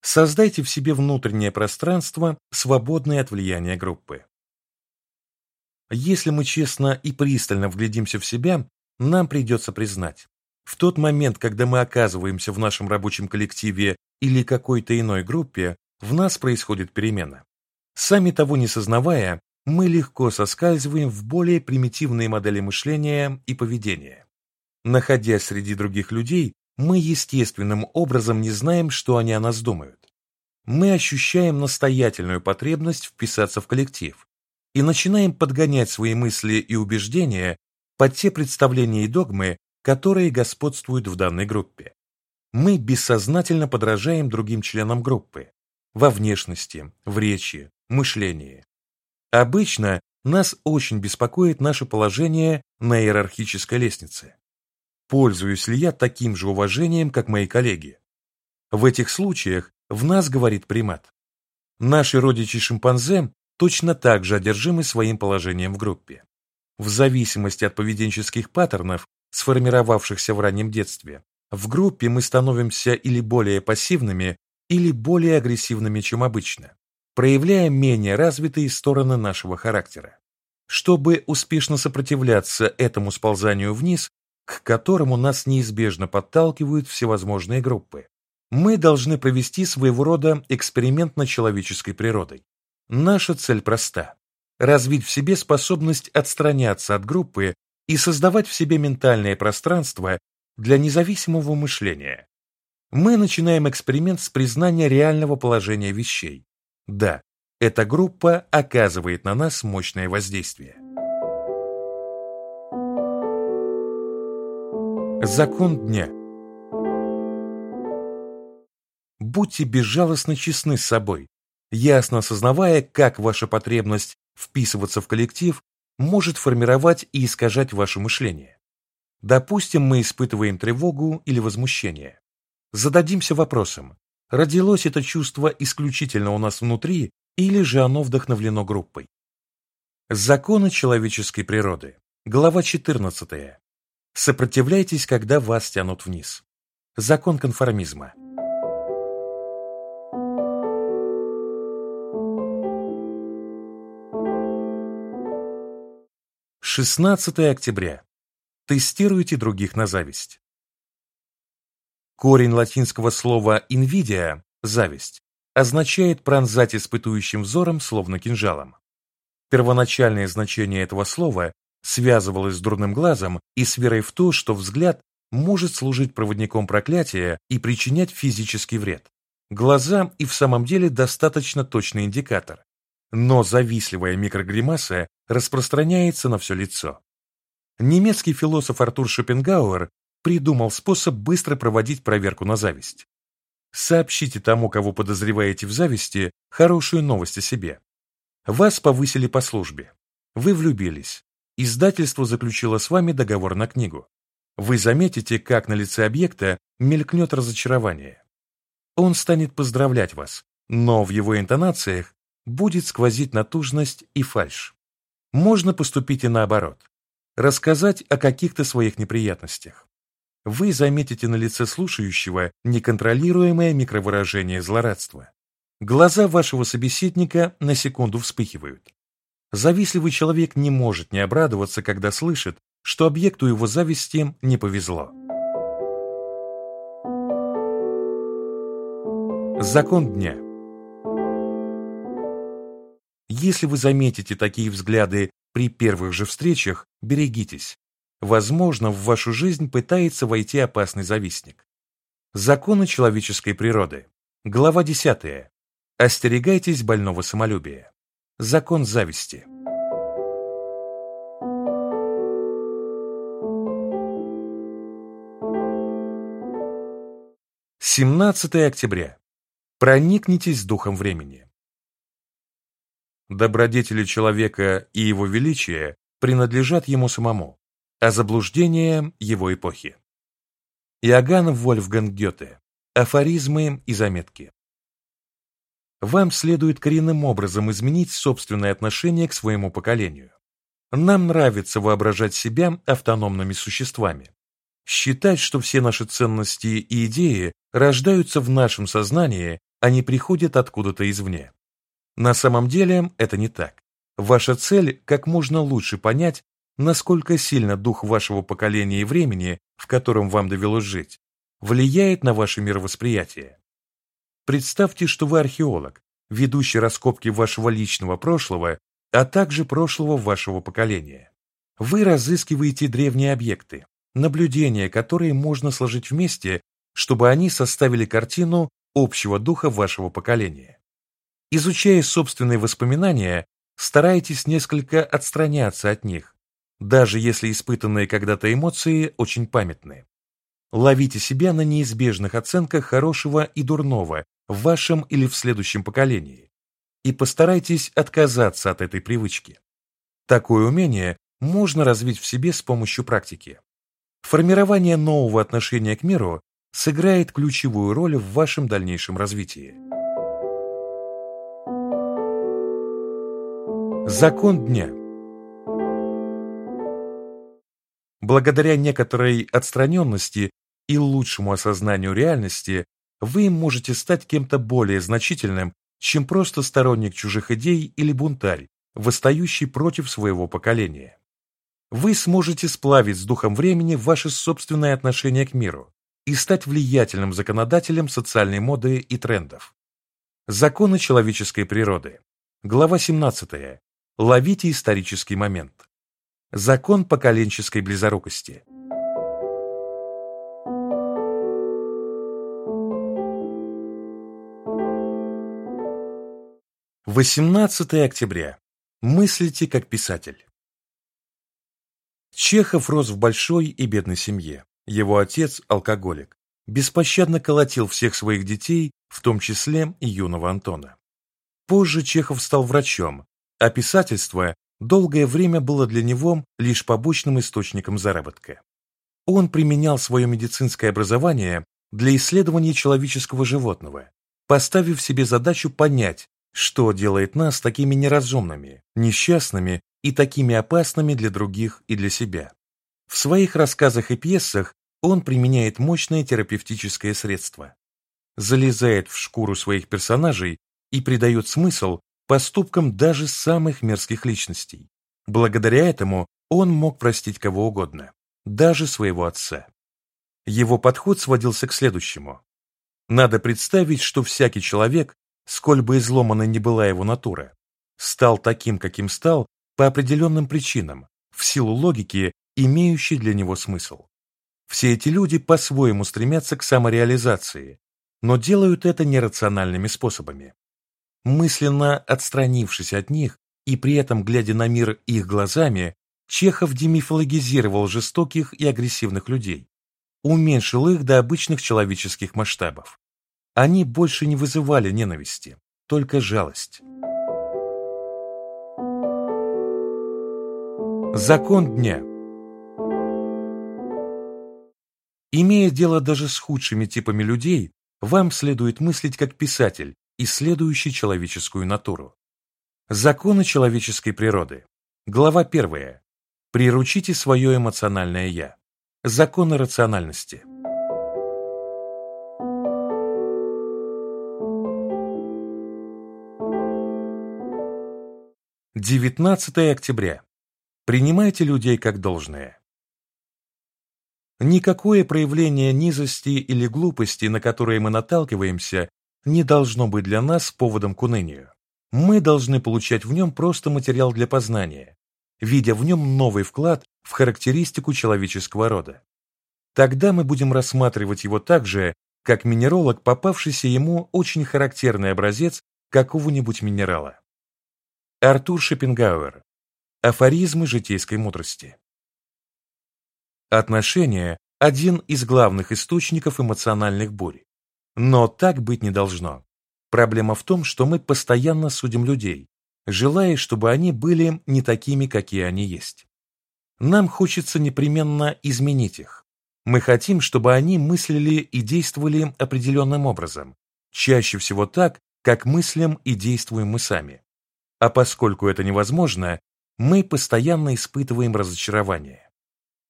Создайте в себе внутреннее пространство, свободное от влияния группы. Если мы честно и пристально вглядимся в себя, нам придется признать, в тот момент, когда мы оказываемся в нашем рабочем коллективе или какой-то иной группе, в нас происходит перемена. Сами того не сознавая, мы легко соскальзываем в более примитивные модели мышления и поведения. Находясь среди других людей, мы естественным образом не знаем, что они о нас думают. Мы ощущаем настоятельную потребность вписаться в коллектив, и начинаем подгонять свои мысли и убеждения под те представления и догмы, которые господствуют в данной группе. мы бессознательно подражаем другим членам группы во внешности, в речи, мышлении. Обычно нас очень беспокоит наше положение на иерархической лестнице. Пользуюсь ли я таким же уважением, как мои коллеги? В этих случаях в нас говорит примат. Наши родичи-шимпанзе точно так же одержимы своим положением в группе. В зависимости от поведенческих паттернов, сформировавшихся в раннем детстве, в группе мы становимся или более пассивными, или более агрессивными, чем обычно, проявляя менее развитые стороны нашего характера. Чтобы успешно сопротивляться этому сползанию вниз, к которому нас неизбежно подталкивают всевозможные группы, мы должны провести своего рода эксперимент над человеческой природой. Наша цель проста – развить в себе способность отстраняться от группы и создавать в себе ментальное пространство для независимого мышления. Мы начинаем эксперимент с признания реального положения вещей. Да, эта группа оказывает на нас мощное воздействие. Закон дня Будьте безжалостно честны с собой, ясно осознавая, как ваша потребность вписываться в коллектив может формировать и искажать ваше мышление. Допустим, мы испытываем тревогу или возмущение. Зададимся вопросом, родилось это чувство исключительно у нас внутри или же оно вдохновлено группой. Законы человеческой природы. Глава 14. Сопротивляйтесь, когда вас тянут вниз. Закон конформизма. 16 октября. Тестируйте других на зависть. Корень латинского слова «invidia» – «зависть» означает пронзать испытующим взором словно кинжалом. Первоначальное значение этого слова связывалось с дурным глазом и с верой в то, что взгляд может служить проводником проклятия и причинять физический вред. Глаза и в самом деле достаточно точный индикатор, но завистливая микрогримаса распространяется на все лицо. Немецкий философ Артур Шопенгауэр придумал способ быстро проводить проверку на зависть. Сообщите тому, кого подозреваете в зависти, хорошую новость о себе. Вас повысили по службе. Вы влюбились. Издательство заключило с вами договор на книгу. Вы заметите, как на лице объекта мелькнет разочарование. Он станет поздравлять вас, но в его интонациях будет сквозить натужность и фальшь. Можно поступить и наоборот. Рассказать о каких-то своих неприятностях. Вы заметите на лице слушающего неконтролируемое микровыражение злорадства. Глаза вашего собеседника на секунду вспыхивают. Завистливый человек не может не обрадоваться, когда слышит, что объекту его зависти не повезло. Закон дня если вы заметите такие взгляды при первых же встречах, берегитесь. Возможно, в вашу жизнь пытается войти опасный завистник. Законы человеческой природы. Глава 10. Остерегайтесь больного самолюбия. Закон зависти. Семнадцатое октября. Проникнитесь духом времени. Добродетели человека и его величие принадлежат ему самому, а заблуждение – его эпохи. Иоганн Вольфганг Гёте. Афоризмы и заметки. Вам следует коренным образом изменить собственное отношение к своему поколению. Нам нравится воображать себя автономными существами. Считать, что все наши ценности и идеи рождаются в нашем сознании, а не приходят откуда-то извне. На самом деле это не так. Ваша цель – как можно лучше понять, насколько сильно дух вашего поколения и времени, в котором вам довелось жить, влияет на ваше мировосприятие. Представьте, что вы археолог, ведущий раскопки вашего личного прошлого, а также прошлого вашего поколения. Вы разыскиваете древние объекты, наблюдения, которые можно сложить вместе, чтобы они составили картину общего духа вашего поколения. Изучая собственные воспоминания, старайтесь несколько отстраняться от них, даже если испытанные когда-то эмоции очень памятны. Ловите себя на неизбежных оценках хорошего и дурного в вашем или в следующем поколении и постарайтесь отказаться от этой привычки. Такое умение можно развить в себе с помощью практики. Формирование нового отношения к миру сыграет ключевую роль в вашем дальнейшем развитии. Закон дня Благодаря некоторой отстраненности и лучшему осознанию реальности, вы можете стать кем-то более значительным, чем просто сторонник чужих идей или бунтарь, восстающий против своего поколения. Вы сможете сплавить с духом времени ваше собственное отношение к миру и стать влиятельным законодателем социальной моды и трендов. Законы человеческой природы. Глава 17. Ловите исторический момент. Закон поколенческой близорукости. Восемнадцатое октября. Мыслите как писатель. Чехов рос в большой и бедной семье. Его отец, алкоголик, беспощадно колотил всех своих детей, в том числе и юного Антона. Позже Чехов стал врачом, а писательство долгое время было для него лишь побочным источником заработка. Он применял свое медицинское образование для исследования человеческого животного, поставив себе задачу понять, что делает нас такими неразумными, несчастными и такими опасными для других и для себя? В своих рассказах и пьесах он применяет мощное терапевтическое средство. Залезает в шкуру своих персонажей и придает смысл поступкам даже самых мерзких личностей. Благодаря этому он мог простить кого угодно, даже своего отца. Его подход сводился к следующему. Надо представить, что всякий человек сколь бы изломанной ни была его натура, стал таким, каким стал, по определенным причинам, в силу логики, имеющей для него смысл. Все эти люди по-своему стремятся к самореализации, но делают это нерациональными способами. Мысленно отстранившись от них и при этом глядя на мир их глазами, Чехов демифологизировал жестоких и агрессивных людей, уменьшил их до обычных человеческих масштабов. Они больше не вызывали ненависти, только жалость. Закон дня Имея дело даже с худшими типами людей, вам следует мыслить как писатель, исследующий человеческую натуру. Законы человеческой природы. Глава 1. Приручите свое эмоциональное «я». Законы рациональности. 19 октября. Принимайте людей как должное. Никакое проявление низости или глупости, на которые мы наталкиваемся, не должно быть для нас поводом к унынию. Мы должны получать в нем просто материал для познания, видя в нем новый вклад в характеристику человеческого рода. Тогда мы будем рассматривать его так же, как минеролог, попавшийся ему очень характерный образец какого-нибудь минерала. Артур Шопенгауэр. Афоризмы житейской мудрости. Отношения – один из главных источников эмоциональных бурь. Но так быть не должно. Проблема в том, что мы постоянно судим людей, желая, чтобы они были не такими, какие они есть. Нам хочется непременно изменить их. Мы хотим, чтобы они мыслили и действовали определенным образом, чаще всего так, как мыслим и действуем мы сами. А поскольку это невозможно, мы постоянно испытываем разочарование.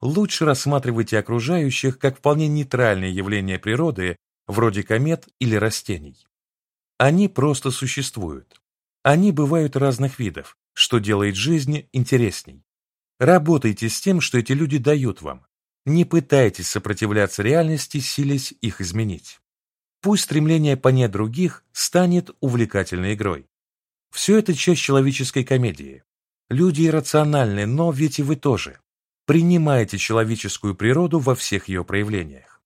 Лучше рассматривайте окружающих как вполне нейтральные явления природы, вроде комет или растений. Они просто существуют. Они бывают разных видов, что делает жизнь интересней. Работайте с тем, что эти люди дают вам. Не пытайтесь сопротивляться реальности, силясь их изменить. Пусть стремление понять других станет увлекательной игрой. Все это часть человеческой комедии. Люди иррациональны, но ведь и вы тоже. Принимайте человеческую природу во всех ее проявлениях.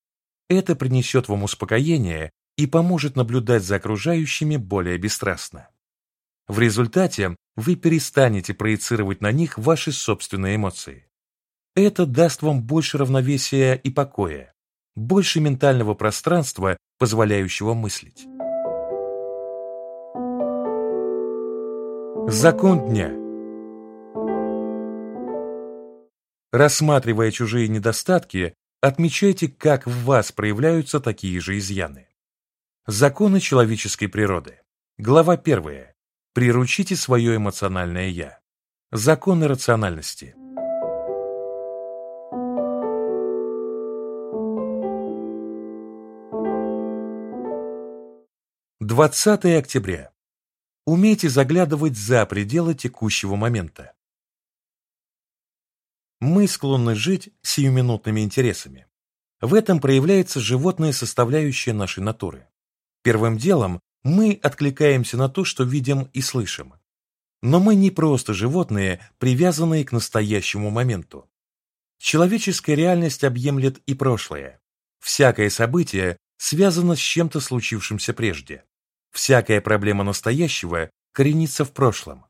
Это принесет вам успокоение и поможет наблюдать за окружающими более бесстрастно. В результате вы перестанете проецировать на них ваши собственные эмоции. Это даст вам больше равновесия и покоя, больше ментального пространства, позволяющего мыслить. Закон дня Рассматривая чужие недостатки, отмечайте, как в вас проявляются такие же изъяны. Законы человеческой природы. Глава 1. Приручите свое эмоциональное «я». Законы рациональности. Двадцатое октября. Умейте заглядывать за пределы текущего момента. Мы склонны жить сиюминутными интересами. В этом проявляется животная составляющая нашей натуры. Первым делом мы откликаемся на то, что видим и слышим. Но мы не просто животные, привязанные к настоящему моменту. Человеческая реальность объемлет и прошлое. Всякое событие связано с чем-то случившимся прежде. Всякая проблема настоящего коренится в прошлом.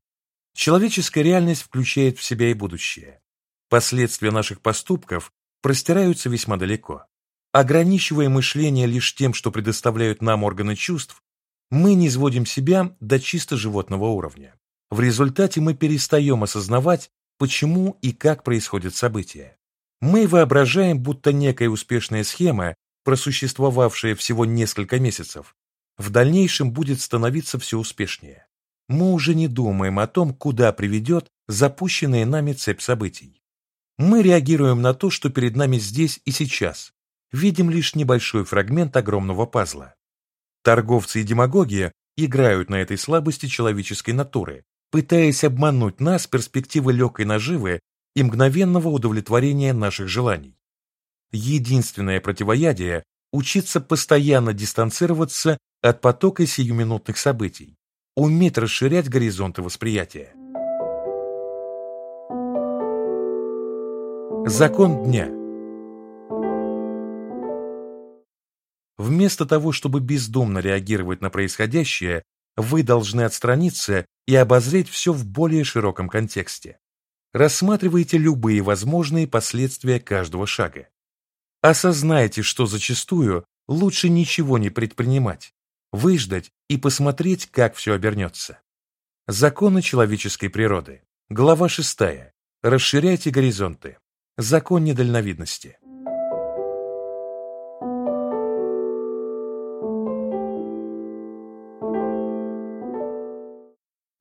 Человеческая реальность включает в себя и будущее. Последствия наших поступков простираются весьма далеко. Ограничивая мышление лишь тем, что предоставляют нам органы чувств, мы не сводим себя до чисто животного уровня. В результате мы перестаем осознавать, почему и как происходят события. Мы воображаем, будто некая успешная схема, просуществовавшая всего несколько месяцев, в дальнейшем будет становиться все успешнее. Мы уже не думаем о том, куда приведет запущенная нами цепь событий. Мы реагируем на то, что перед нами здесь и сейчас, видим лишь небольшой фрагмент огромного пазла. Торговцы и демагоги играют на этой слабости человеческой натуры, пытаясь обмануть нас перспективы легкой наживы и мгновенного удовлетворения наших желаний. Единственное противоядие – учиться постоянно дистанцироваться от потока сиюминутных событий, уметь расширять горизонты восприятия. Закон дня Вместо того, чтобы бездумно реагировать на происходящее, вы должны отстраниться и обозреть все в более широком контексте. Рассматривайте любые возможные последствия каждого шага. Осознайте, что зачастую лучше ничего не предпринимать, выждать и посмотреть, как все обернется. Законы человеческой природы. Глава 6. Расширяйте горизонты. Закон недальновидности.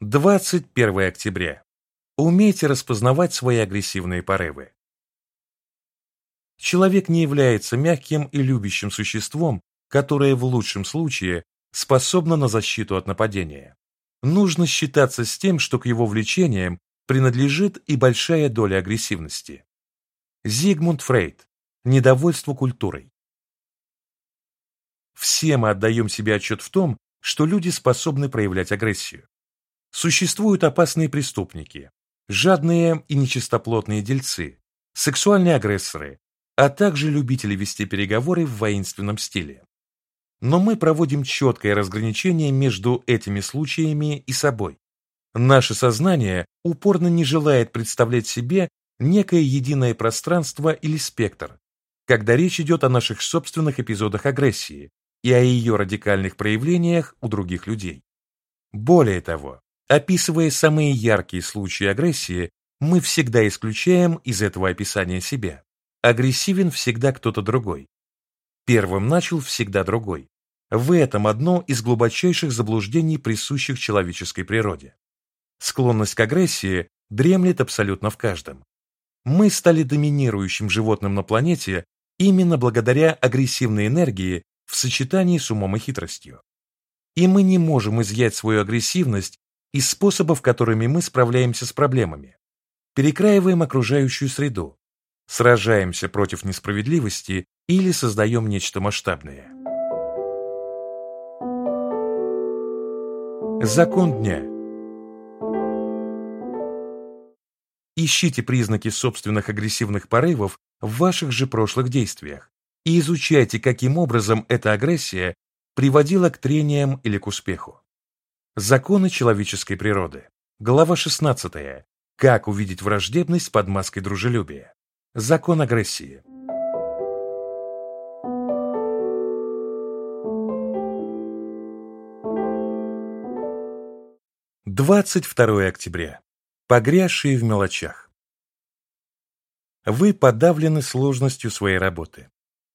21 октября. Умейте распознавать свои агрессивные порывы. Человек не является мягким и любящим существом, которое в лучшем случае способно на защиту от нападения. Нужно считаться с тем, что к его влечениям принадлежит и большая доля агрессивности. Зигмунд Фрейд. Недовольство культурой. Все мы отдаем себе отчет в том, что люди способны проявлять агрессию. Существуют опасные преступники, жадные и нечистоплотные дельцы, сексуальные агрессоры, а также любители вести переговоры в воинственном стиле. Но мы проводим четкое разграничение между этими случаями и собой. Наше сознание упорно не желает представлять себе некое единое пространство или спектр, когда речь идет о наших собственных эпизодах агрессии и о ее радикальных проявлениях у других людей. Более того, Описывая самые яркие случаи агрессии, мы всегда исключаем из этого описания себя. Агрессивен всегда кто-то другой. Первым начал всегда другой. В этом одно из глубочайших заблуждений, присущих человеческой природе. Склонность к агрессии дремлет абсолютно в каждом. Мы стали доминирующим животным на планете именно благодаря агрессивной энергии в сочетании с умом и хитростью. И мы не можем изъять свою агрессивность из способов, которыми мы справляемся с проблемами. Перекраиваем окружающую среду, сражаемся против несправедливости или создаем нечто масштабное. Закон дня Ищите признаки собственных агрессивных порывов в ваших же прошлых действиях и изучайте, каким образом эта агрессия приводила к трениям или к успеху. Законы человеческой природы. Глава 16. Как увидеть враждебность под маской дружелюбия. Закон агрессии. Двадцать второе октября. Погрязшие в мелочах. Вы подавлены сложностью своей работы.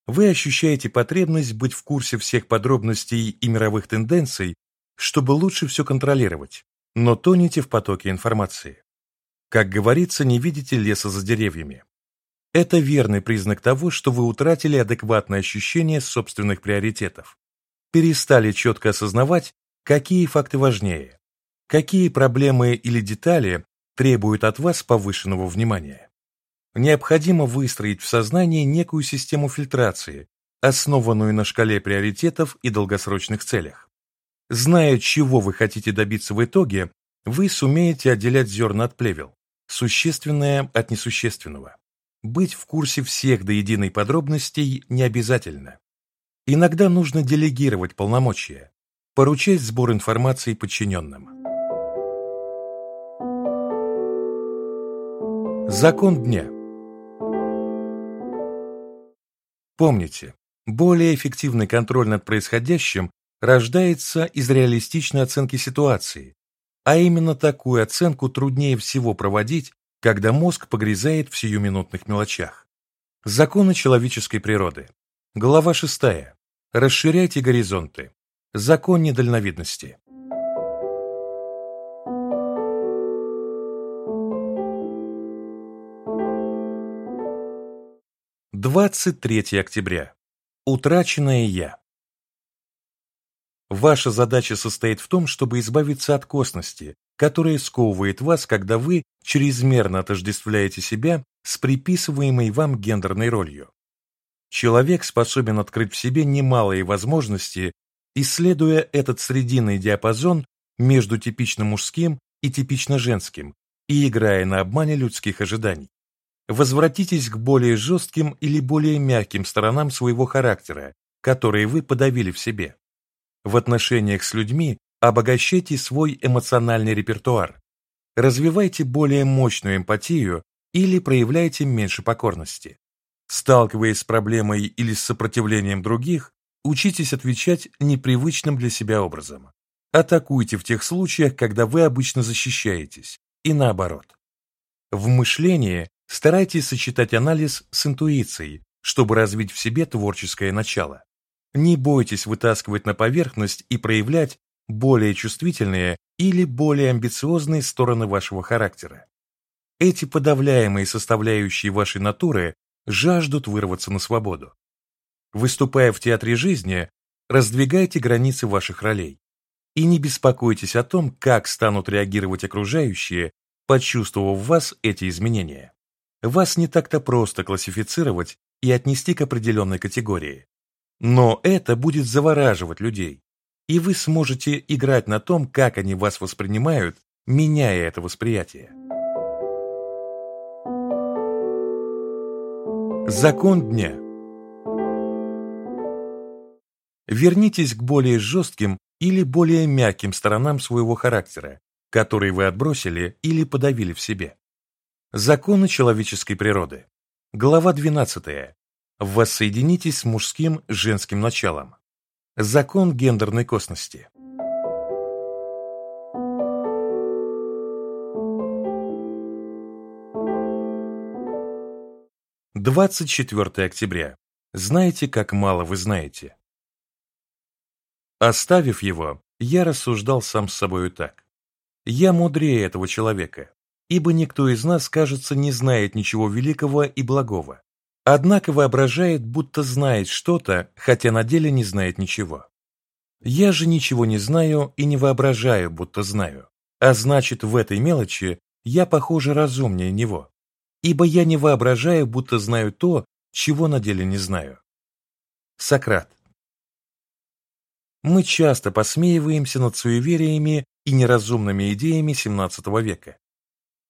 Вы ощущаете потребность быть в курсе всех подробностей и мировых тенденций, чтобы лучше все контролировать, но тонете в потоке информации. Как говорится, не видите леса за деревьями. Это верный признак того, что вы утратили адекватное ощущение собственных приоритетов. Перестали четко осознавать, какие факты важнее, какие проблемы или детали требуют от вас повышенного внимания. Необходимо выстроить в сознании некую систему фильтрации, основанную на шкале приоритетов и долгосрочных целях. Зная, чего вы хотите добиться в итоге, вы сумеете отделять зерна от плевел, существенное от несущественного. Быть в курсе всех до единой подробностей не обязательно. Иногда нужно делегировать полномочия, поручать сбор информации подчиненным. Закон дня Помните, более эффективный контроль над происходящим рождается из реалистичной оценки ситуации, а именно такую оценку труднее всего проводить, когда мозг погрязает в сиюминутных мелочах. Законы человеческой природы. Глава 6. Расширяйте горизонты. Закон недальновидности. Двадцать третье октября. Утраченное «я». Ваша задача состоит в том, чтобы избавиться от косности, которая сковывает вас, когда вы чрезмерно отождествляете себя с приписываемой вам гендерной ролью. Человек способен открыть в себе немалые возможности, исследуя этот срединный диапазон между типично мужским и типично женским и играя на обмане людских ожиданий. Возвратитесь к более жестким или более мягким сторонам своего характера, которые вы подавили в себе. В отношениях с людьми обогащайте свой эмоциональный репертуар, развивайте более мощную эмпатию или проявляйте меньше покорности. Сталкиваясь с проблемой или с сопротивлением других, учитесь отвечать непривычным для себя образом. Атакуйте в тех случаях, когда вы обычно защищаетесь, и наоборот. В мышлении старайтесь сочетать анализ с интуицией, чтобы развить в себе творческое начало. Не бойтесь вытаскивать на поверхность и проявлять более чувствительные или более амбициозные стороны вашего характера. Эти подавляемые составляющие вашей натуры жаждут вырваться на свободу. Выступая в театре жизни, раздвигайте границы ваших ролей и не беспокойтесь о том, как станут реагировать окружающие, почувствовав в вас эти изменения. Вас не так-то просто классифицировать и отнести к определенной категории. Но это будет завораживать людей, и вы сможете играть на том, как они вас воспринимают, меняя это восприятие. Закон дня Вернитесь к более жестким или более мягким сторонам своего характера, которые вы отбросили или подавили в себе. Законы человеческой природы. Глава 12. Воссоединитесь с мужским женским началом. Закон гендерной косности. Двадцать четвертое октября. Знаете, как мало вы знаете. Оставив его, я рассуждал сам с собою так. Я мудрее этого человека, ибо никто из нас, кажется, не знает ничего великого и благого однако воображает, будто знает что-то, хотя на деле не знает ничего. Я же ничего не знаю и не воображаю, будто знаю, а значит, в этой мелочи я, похоже, разумнее него, ибо я не воображаю, будто знаю то, чего на деле не знаю. Сократ. Мы часто посмеиваемся над суевериями и неразумными идеями XVII века.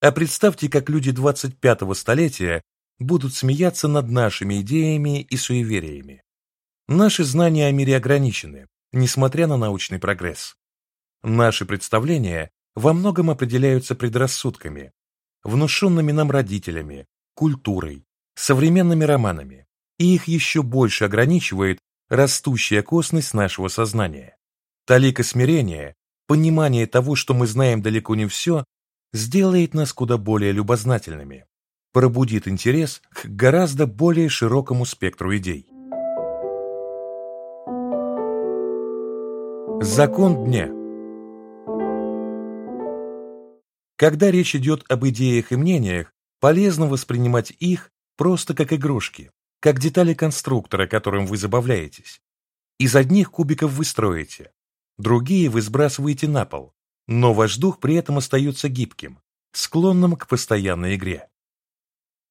А представьте, как люди 25-го столетия будут смеяться над нашими идеями и суевериями. Наши знания о мире ограничены, несмотря на научный прогресс. Наши представления во многом определяются предрассудками, внушенными нам родителями, культурой, современными романами, и их еще больше ограничивает растущая косность нашего сознания. Талика смирения понимание того, что мы знаем далеко не все, сделает нас куда более любознательными, пробудит интерес к гораздо более широкому спектру идей. Закон дня Когда речь идет об идеях и мнениях, полезно воспринимать их просто как игрушки, как детали конструктора, которым вы забавляетесь. Из одних кубиков вы строите, другие вы сбрасываете на пол, но ваш дух при этом остается гибким, склонным к постоянной игре.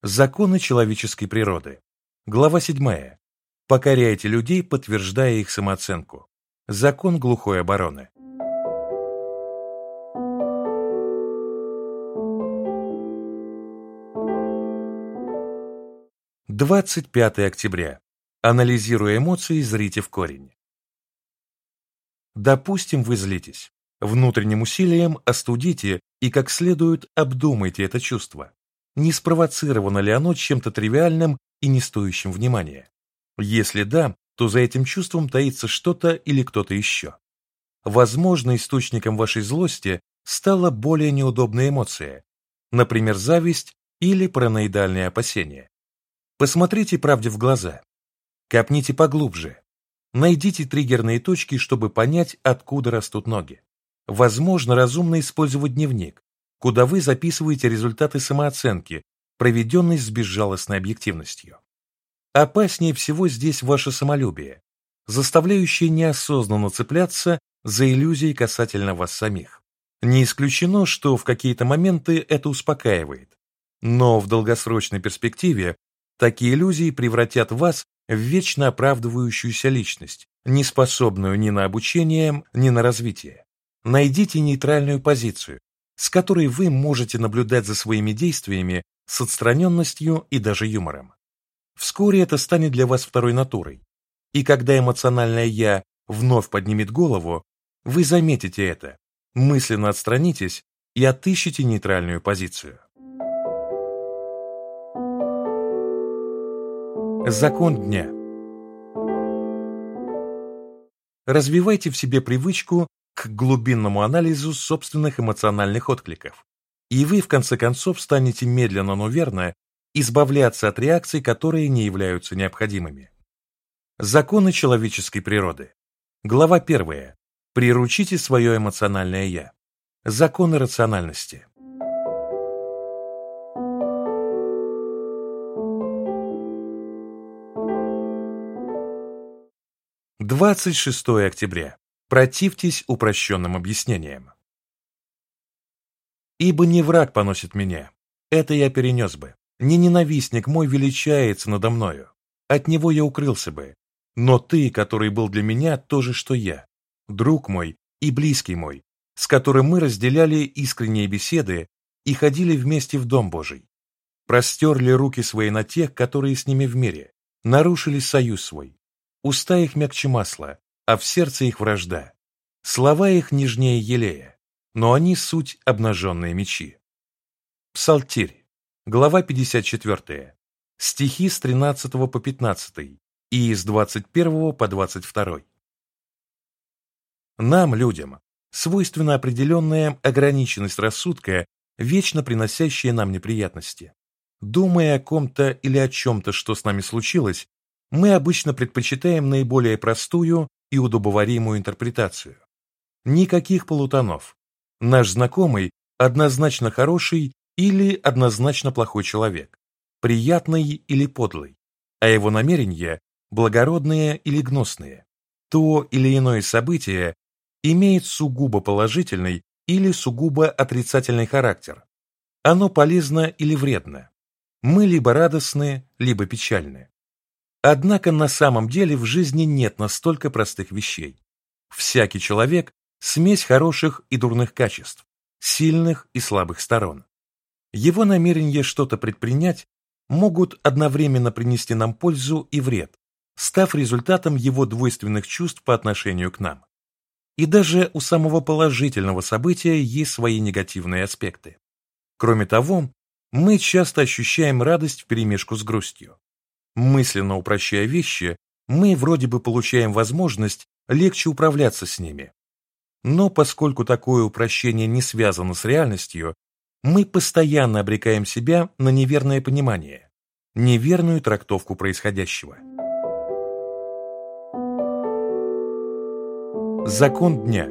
Законы человеческой природы. Глава 7. Покоряйте людей, подтверждая их самооценку. Закон глухой обороны. Двадцать пятое октября. Анализируя эмоции, зрите в корень. Допустим, вы злитесь. Внутренним усилием остудите и как следует обдумайте это чувство. Не спровоцировано ли оно чем-то тривиальным и не стоящим внимания? Если да, то за этим чувством таится что-то или кто-то еще. Возможно, источником вашей злости стала более неудобная эмоция, например, зависть или параноидальные опасения. Посмотрите правде в глаза. Копните поглубже. Найдите триггерные точки, чтобы понять, откуда растут ноги. Возможно, разумно использовать дневник, куда вы записываете результаты самооценки, проведенной с безжалостной объективностью. Опаснее всего здесь ваше самолюбие, заставляющее неосознанно цепляться за иллюзии касательно вас самих. Не исключено, что в какие-то моменты это успокаивает, но в долгосрочной перспективе такие иллюзии превратят вас в вечно оправдывающуюся личность, не способную ни на обучение, ни на развитие. Найдите нейтральную позицию, с которой вы можете наблюдать за своими действиями с отстраненностью и даже юмором. Вскоре это станет для вас второй натурой. И когда эмоциональное «я» вновь поднимет голову, вы заметите это, мысленно отстранитесь и отыщите нейтральную позицию. Закон дня Развивайте в себе привычку к глубинному анализу собственных эмоциональных откликов, и вы в конце концов станете медленно, но верно избавляться от реакций, которые не являются необходимыми. Законы человеческой природы. Глава 1. Приручите свое эмоциональное «я». Законы рациональности. Двадцать шестое октября. Противьтесь упрощенным объяснениям. Ибо не враг поносит меня, это я перенес бы. Не ненавистник мой величается надо мною. От него я укрылся бы. Но ты, который был для меня то же, что я, друг мой и близкий мой, с которым мы разделяли искренние беседы и ходили вместе в Дом Божий. Простерли руки свои на тех, которые с ними в мире, нарушили союз свой. Уста их мягче масла, а в сердце их вражда. Слова их нежнее елея, но они суть обнаженные мечи. Псалтирь. Глава 54. Стихи с 13 по 15 и с 21 по 22. Нам, людям, свойственна определенная ограниченность рассудка, вечно приносящая нам неприятности. Думая о ком-то или о чем-то, что с нами случилось, мы обычно предпочитаем наиболее простую и удобоваримую интерпретацию. Никаких полутонов. Наш знакомый однозначно хороший или однозначно плохой человек, приятный или подлый, а его намерения благородные или гнусные. То или иное событие имеет сугубо положительный или сугубо отрицательный характер. Оно полезно или вредно. Мы либо радостны, либо печальны. Однако на самом деле в жизни нет настолько простых вещей. Всякий человек – смесь хороших и дурных качеств, сильных и слабых сторон. Его намерения что-то предпринять могут одновременно принести нам пользу и вред, став результатом его двойственных чувств по отношению к нам. И даже у самого положительного события есть свои негативные аспекты. Кроме того, мы часто ощущаем радость вперемешку с грустью. Мысленно упрощая вещи, мы вроде бы получаем возможность легче управляться с ними. Но поскольку такое упрощение не связано с реальностью, мы постоянно обрекаем себя на неверное понимание, неверную трактовку происходящего. Закон дня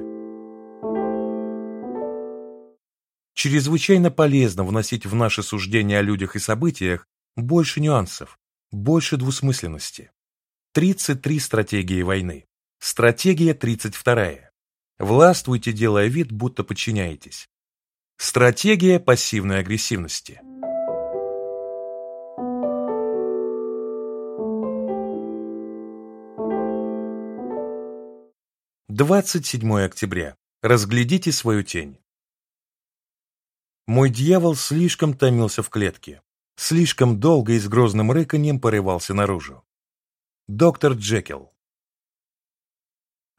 Чрезвычайно полезно вносить в наши суждения о людях и событиях больше нюансов, больше двусмысленности. 33 стратегии войны. Стратегия 32. Властвуйте, делая вид, будто подчиняетесь. Стратегия пассивной агрессивности. Двадцать седьмое октября. Разглядите свою тень. Мой дьявол слишком томился в клетке, слишком долго и с грозным рыканьем порывался наружу. Доктор Джекил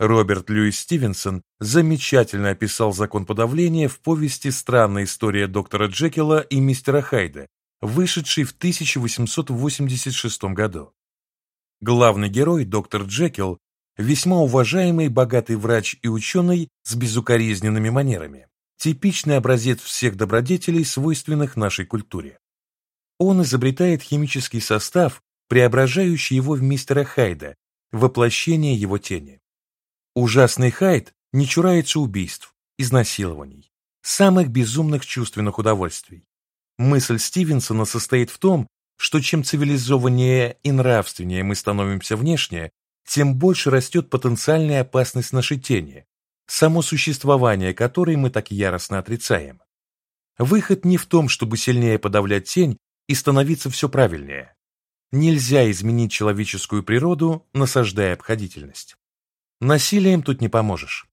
Роберт Льюис Стивенсон замечательно описал закон подавления в повести «Странная история доктора Джекила и мистера Хайда», вышедшей в 1886 году. Главный герой, доктор Джекил, весьма уважаемый богатый врач и ученый с безукоризненными манерами, типичный образец всех добродетелей, свойственных нашей культуре. Он изобретает химический состав, преображающий его в мистера Хайда, воплощение его тени. Ужасный Хайд не чурается убийств, изнасилований, самых безумных чувственных удовольствий. Мысль Стивенсона состоит в том, что чем цивилизованнее и нравственнее мы становимся внешне, тем больше растет потенциальная опасность нашей тени, само существование которой мы так яростно отрицаем. Выход не в том, чтобы сильнее подавлять тень и становиться все правильнее. Нельзя изменить человеческую природу, насаждая обходительность. Насилием тут не поможешь.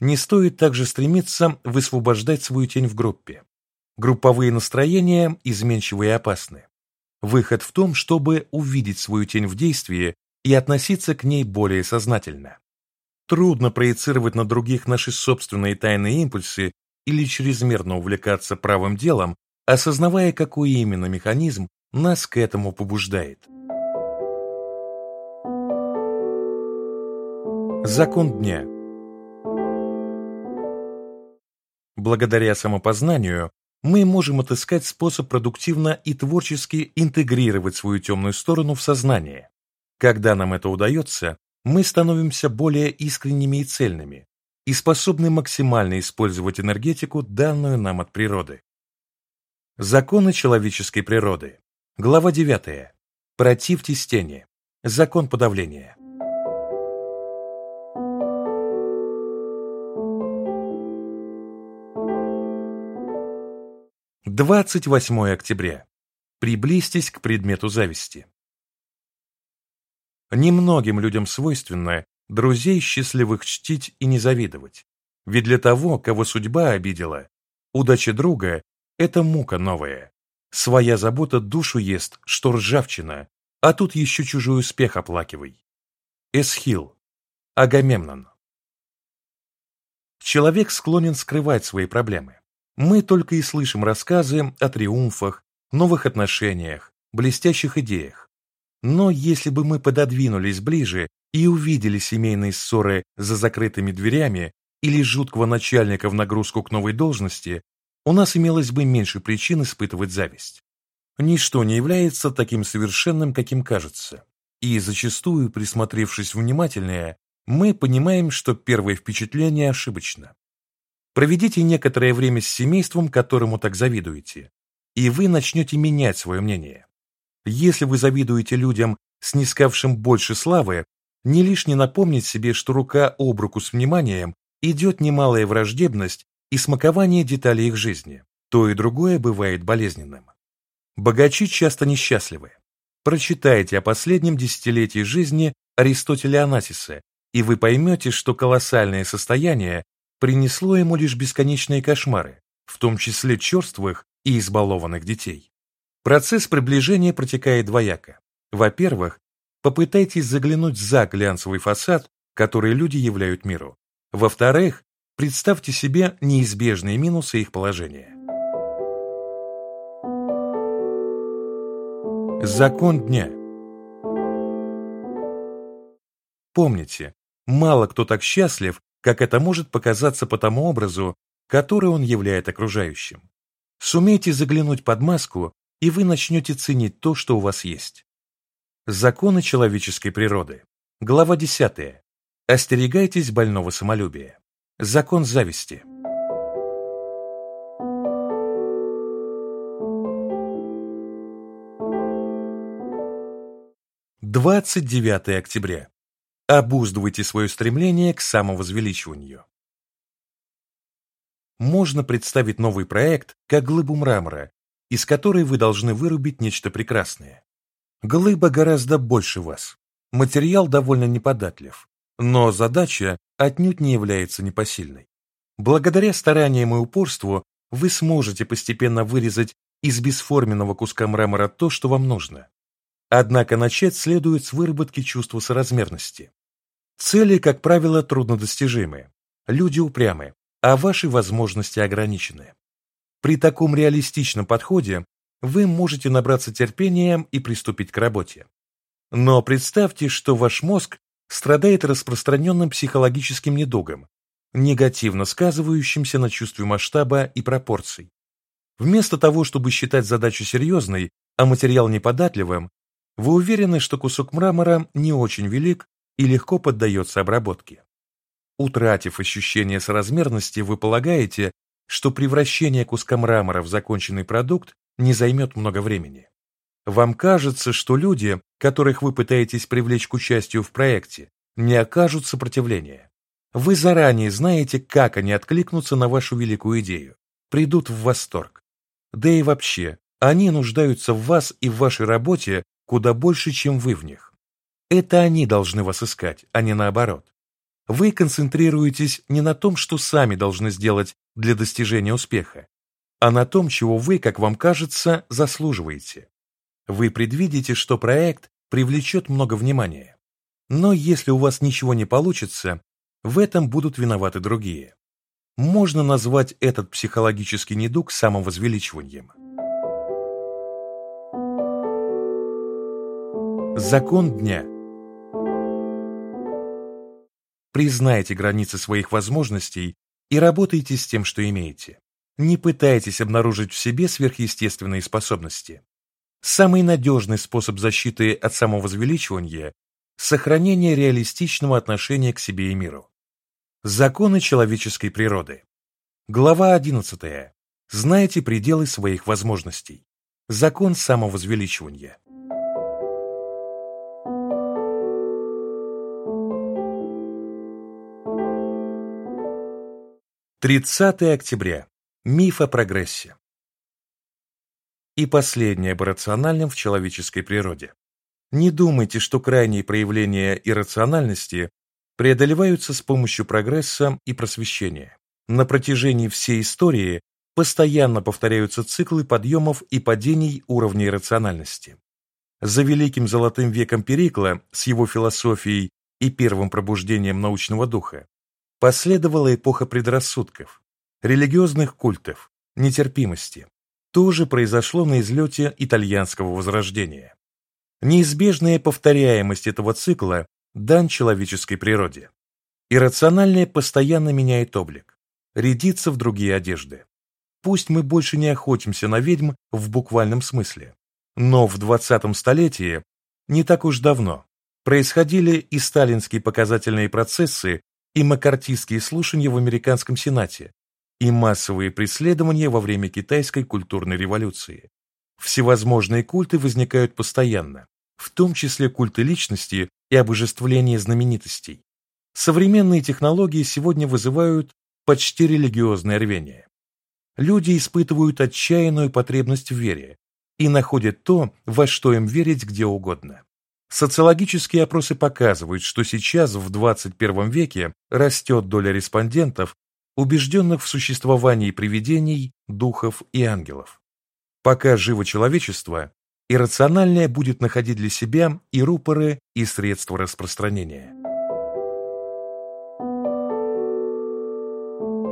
Не стоит также стремиться высвобождать свою тень в группе. Групповые настроения изменчивы и опасны. Выход в том, чтобы увидеть свою тень в действии и относиться к ней более сознательно. Трудно проецировать на других наши собственные тайные импульсы или чрезмерно увлекаться правым делом, осознавая, какой именно механизм нас к этому побуждает. Закон дня Благодаря самопознанию мы можем отыскать способ продуктивно и творчески интегрировать свою темную сторону в сознание. Когда нам это удается, мы становимся более искренними и цельными и способны максимально использовать энергетику, данную нам от природы. Законы человеческой природы. Глава 9. Противьтесь тени. Закон подавления. 28 октября. Приблизьтесь к предмету зависти. Немногим людям свойственно друзей счастливых чтить и не завидовать. Ведь для того, кого судьба обидела, удача друга – это мука новая. Своя забота душу ест, что ржавчина, а тут еще чужой успех оплакивай. Эсхил. Агамемнон. Человек склонен скрывать свои проблемы. Мы только и слышим рассказы о триумфах, новых отношениях, блестящих идеях. Но если бы мы пододвинулись ближе и увидели семейные ссоры за закрытыми дверями или жуткого начальника в нагрузку к новой должности, у нас имелось бы меньше причин испытывать зависть. Ничто не является таким совершенным, каким кажется. И зачастую, присмотревшись внимательнее, мы понимаем, что первое впечатление ошибочно. Проведите некоторое время с семейством, которому так завидуете, и вы начнете менять свое мнение. Если вы завидуете людям, снискавшим больше славы, не лишне напомнить себе, что рука об руку с вниманием идет немалая враждебность и смакование деталей их жизни. То и другое бывает болезненным. Богачи часто несчастливы. Прочитайте о последнем десятилетии жизни Аристотеля Анасиса, и вы поймете, что колоссальное состояние принесло ему лишь бесконечные кошмары, в том числе черствых и избалованных детей. Процесс приближения протекает двояко. Во-первых, попытайтесь заглянуть за глянцевый фасад, который люди являют миру. Во-вторых, представьте себе неизбежные минусы их положения. Закон дня Помните, мало кто так счастлив, как это может показаться по тому образу, который он являет окружающим. Сумейте заглянуть под маску, и вы начнете ценить то, что у вас есть. Законы человеческой природы. Глава 10. Остерегайтесь больного самолюбия. Закон зависти. Двадцать девятое октября. Обуздывайте свое стремление к самовозвеличиванию. Можно представить новый проект как глыбу мрамора, из которой вы должны вырубить нечто прекрасное. Глыба гораздо больше вас. Материал довольно неподатлив, но задача отнюдь не является непосильной. Благодаря стараниям и упорству вы сможете постепенно вырезать из бесформенного куска мрамора то, что вам нужно. Однако начать следует с выработки чувства соразмерности. Цели, как правило, труднодостижимы, люди упрямы, а ваши возможности ограничены. При таком реалистичном подходе вы можете набраться терпения и приступить к работе. Но представьте, что ваш мозг страдает распространенным психологическим недугом, негативно сказывающимся на чувстве масштаба и пропорций. Вместо того, чтобы считать задачу серьезной, а материал неподатливым, вы уверены, что кусок мрамора не очень велик и легко поддается обработке. Утратив ощущение соразмерности, вы полагаете, что превращение куска мрамора в законченный продукт не займет много времени. Вам кажется, что люди, которых вы пытаетесь привлечь к участию в проекте, не окажут сопротивления. Вы заранее знаете, как они откликнутся на вашу великую идею, придут в восторг. Да и вообще, они нуждаются в вас и в вашей работе куда больше, чем вы в них. Это они должны вас искать, а не наоборот. Вы концентрируетесь не на том, что сами должны сделать для достижения успеха, а на том, чего вы, как вам кажется, заслуживаете. Вы предвидите, что проект привлечет много внимания. Но если у вас ничего не получится, в этом будут виноваты другие. Можно назвать этот психологический недуг самовозвеличиванием. Закон дня Признайте границы своих возможностей и работайте с тем, что имеете. Не пытайтесь обнаружить в себе сверхъестественные способности. Самый надежный способ защиты от самовозвеличивания – сохранение реалистичного отношения к себе и миру. Законы человеческой природы. Глава 11. Знайте пределы своих возможностей. Закон самовозвеличивания. 30 октября. Миф о прогрессе. И последнее об иррациональном в человеческой природе. Не думайте, что крайние проявления иррациональности преодолеваются с помощью прогресса и просвещения. На протяжении всей истории постоянно повторяются циклы подъемов и падений уровня иррациональности. За великим золотым веком Перикла с его философией и первым пробуждением научного духа Последовала эпоха предрассудков, религиозных культов, нетерпимости. То же произошло на излете итальянского возрождения. Неизбежная повторяемость этого цикла дан человеческой природе. Иррациональное постоянно меняет облик, рядится в другие одежды. Пусть мы больше не охотимся на ведьм в буквальном смысле, но в 20 столетии, не так уж давно, происходили и сталинские показательные процессы и маккартистские слушания в американском Сенате, и массовые преследования во время китайской культурной революции. Всевозможные культы возникают постоянно, в том числе культы личности и обожествление знаменитостей. Современные технологии сегодня вызывают почти религиозное рвение. Люди испытывают отчаянную потребность в вере и находят то, во что им верить где угодно. Социологические опросы показывают, что сейчас, в 21 веке, растет доля респондентов, убежденных в существовании привидений, духов и ангелов. Пока живо человечество, иррациональное будет находить для себя и рупоры, и средства распространения.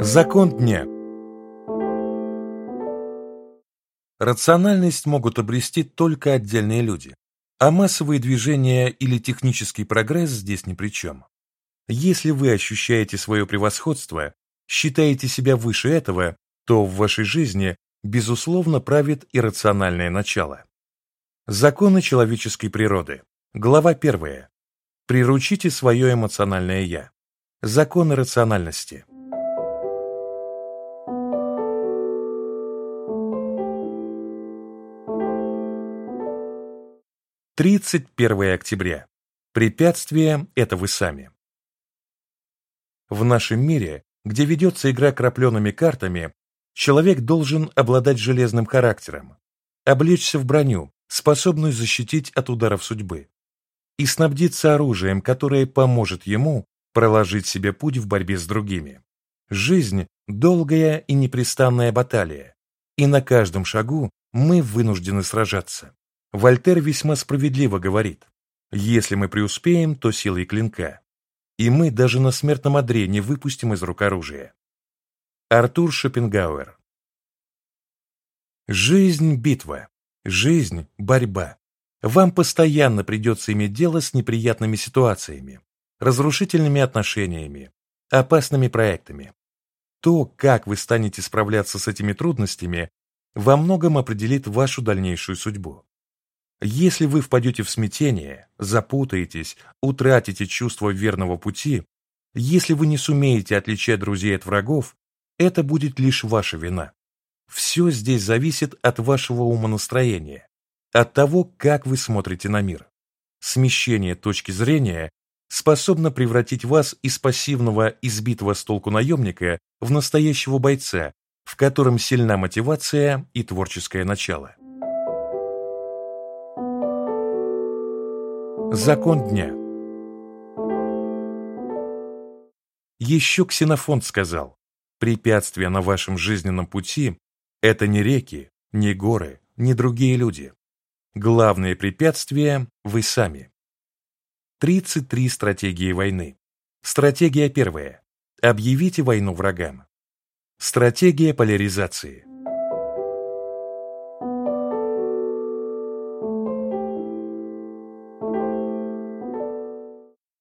Закон дня Рациональность могут обрести только отдельные люди. А массовые движения или технический прогресс здесь ни при чем. Если вы ощущаете свое превосходство, считаете себя выше этого, то в вашей жизни, безусловно, правит иррациональное начало. Законы человеческой природы. Глава 1. Приручите свое эмоциональное «я». Законы рациональности. Тридцать первое октября. Препятствие – это вы сами. В нашем мире, где ведется игра крапленными картами, человек должен обладать железным характером, облечься в броню, способную защитить от ударов судьбы, и снабдиться оружием, которое поможет ему проложить себе путь в борьбе с другими. Жизнь – долгая и непрестанная баталия, и на каждом шагу мы вынуждены сражаться. Вольтер весьма справедливо говорит, если мы преуспеем, то силой клинка, и мы даже на смертном одре не выпустим из рук оружия. Артур Шопенгауэр Жизнь – битва, жизнь – борьба. Вам постоянно придется иметь дело с неприятными ситуациями, разрушительными отношениями, опасными проектами. То, как вы станете справляться с этими трудностями, во многом определит вашу дальнейшую судьбу. Если вы впадете в смятение, запутаетесь, утратите чувство верного пути, если вы не сумеете отличать друзей от врагов, это будет лишь ваша вина. Все здесь зависит от вашего умонастроения, от того, как вы смотрите на мир. Смещение точки зрения способно превратить вас из пассивного, избитого с толку наемника в настоящего бойца, в котором сильна мотивация и творческое начало. Закон дня Еще Ксенофонт сказал, препятствия на вашем жизненном пути – это не реки, не горы, не другие люди. Главное препятствие – вы сами. 33 стратегии войны. Стратегия первая. Объявите войну врагам. Стратегия поляризации.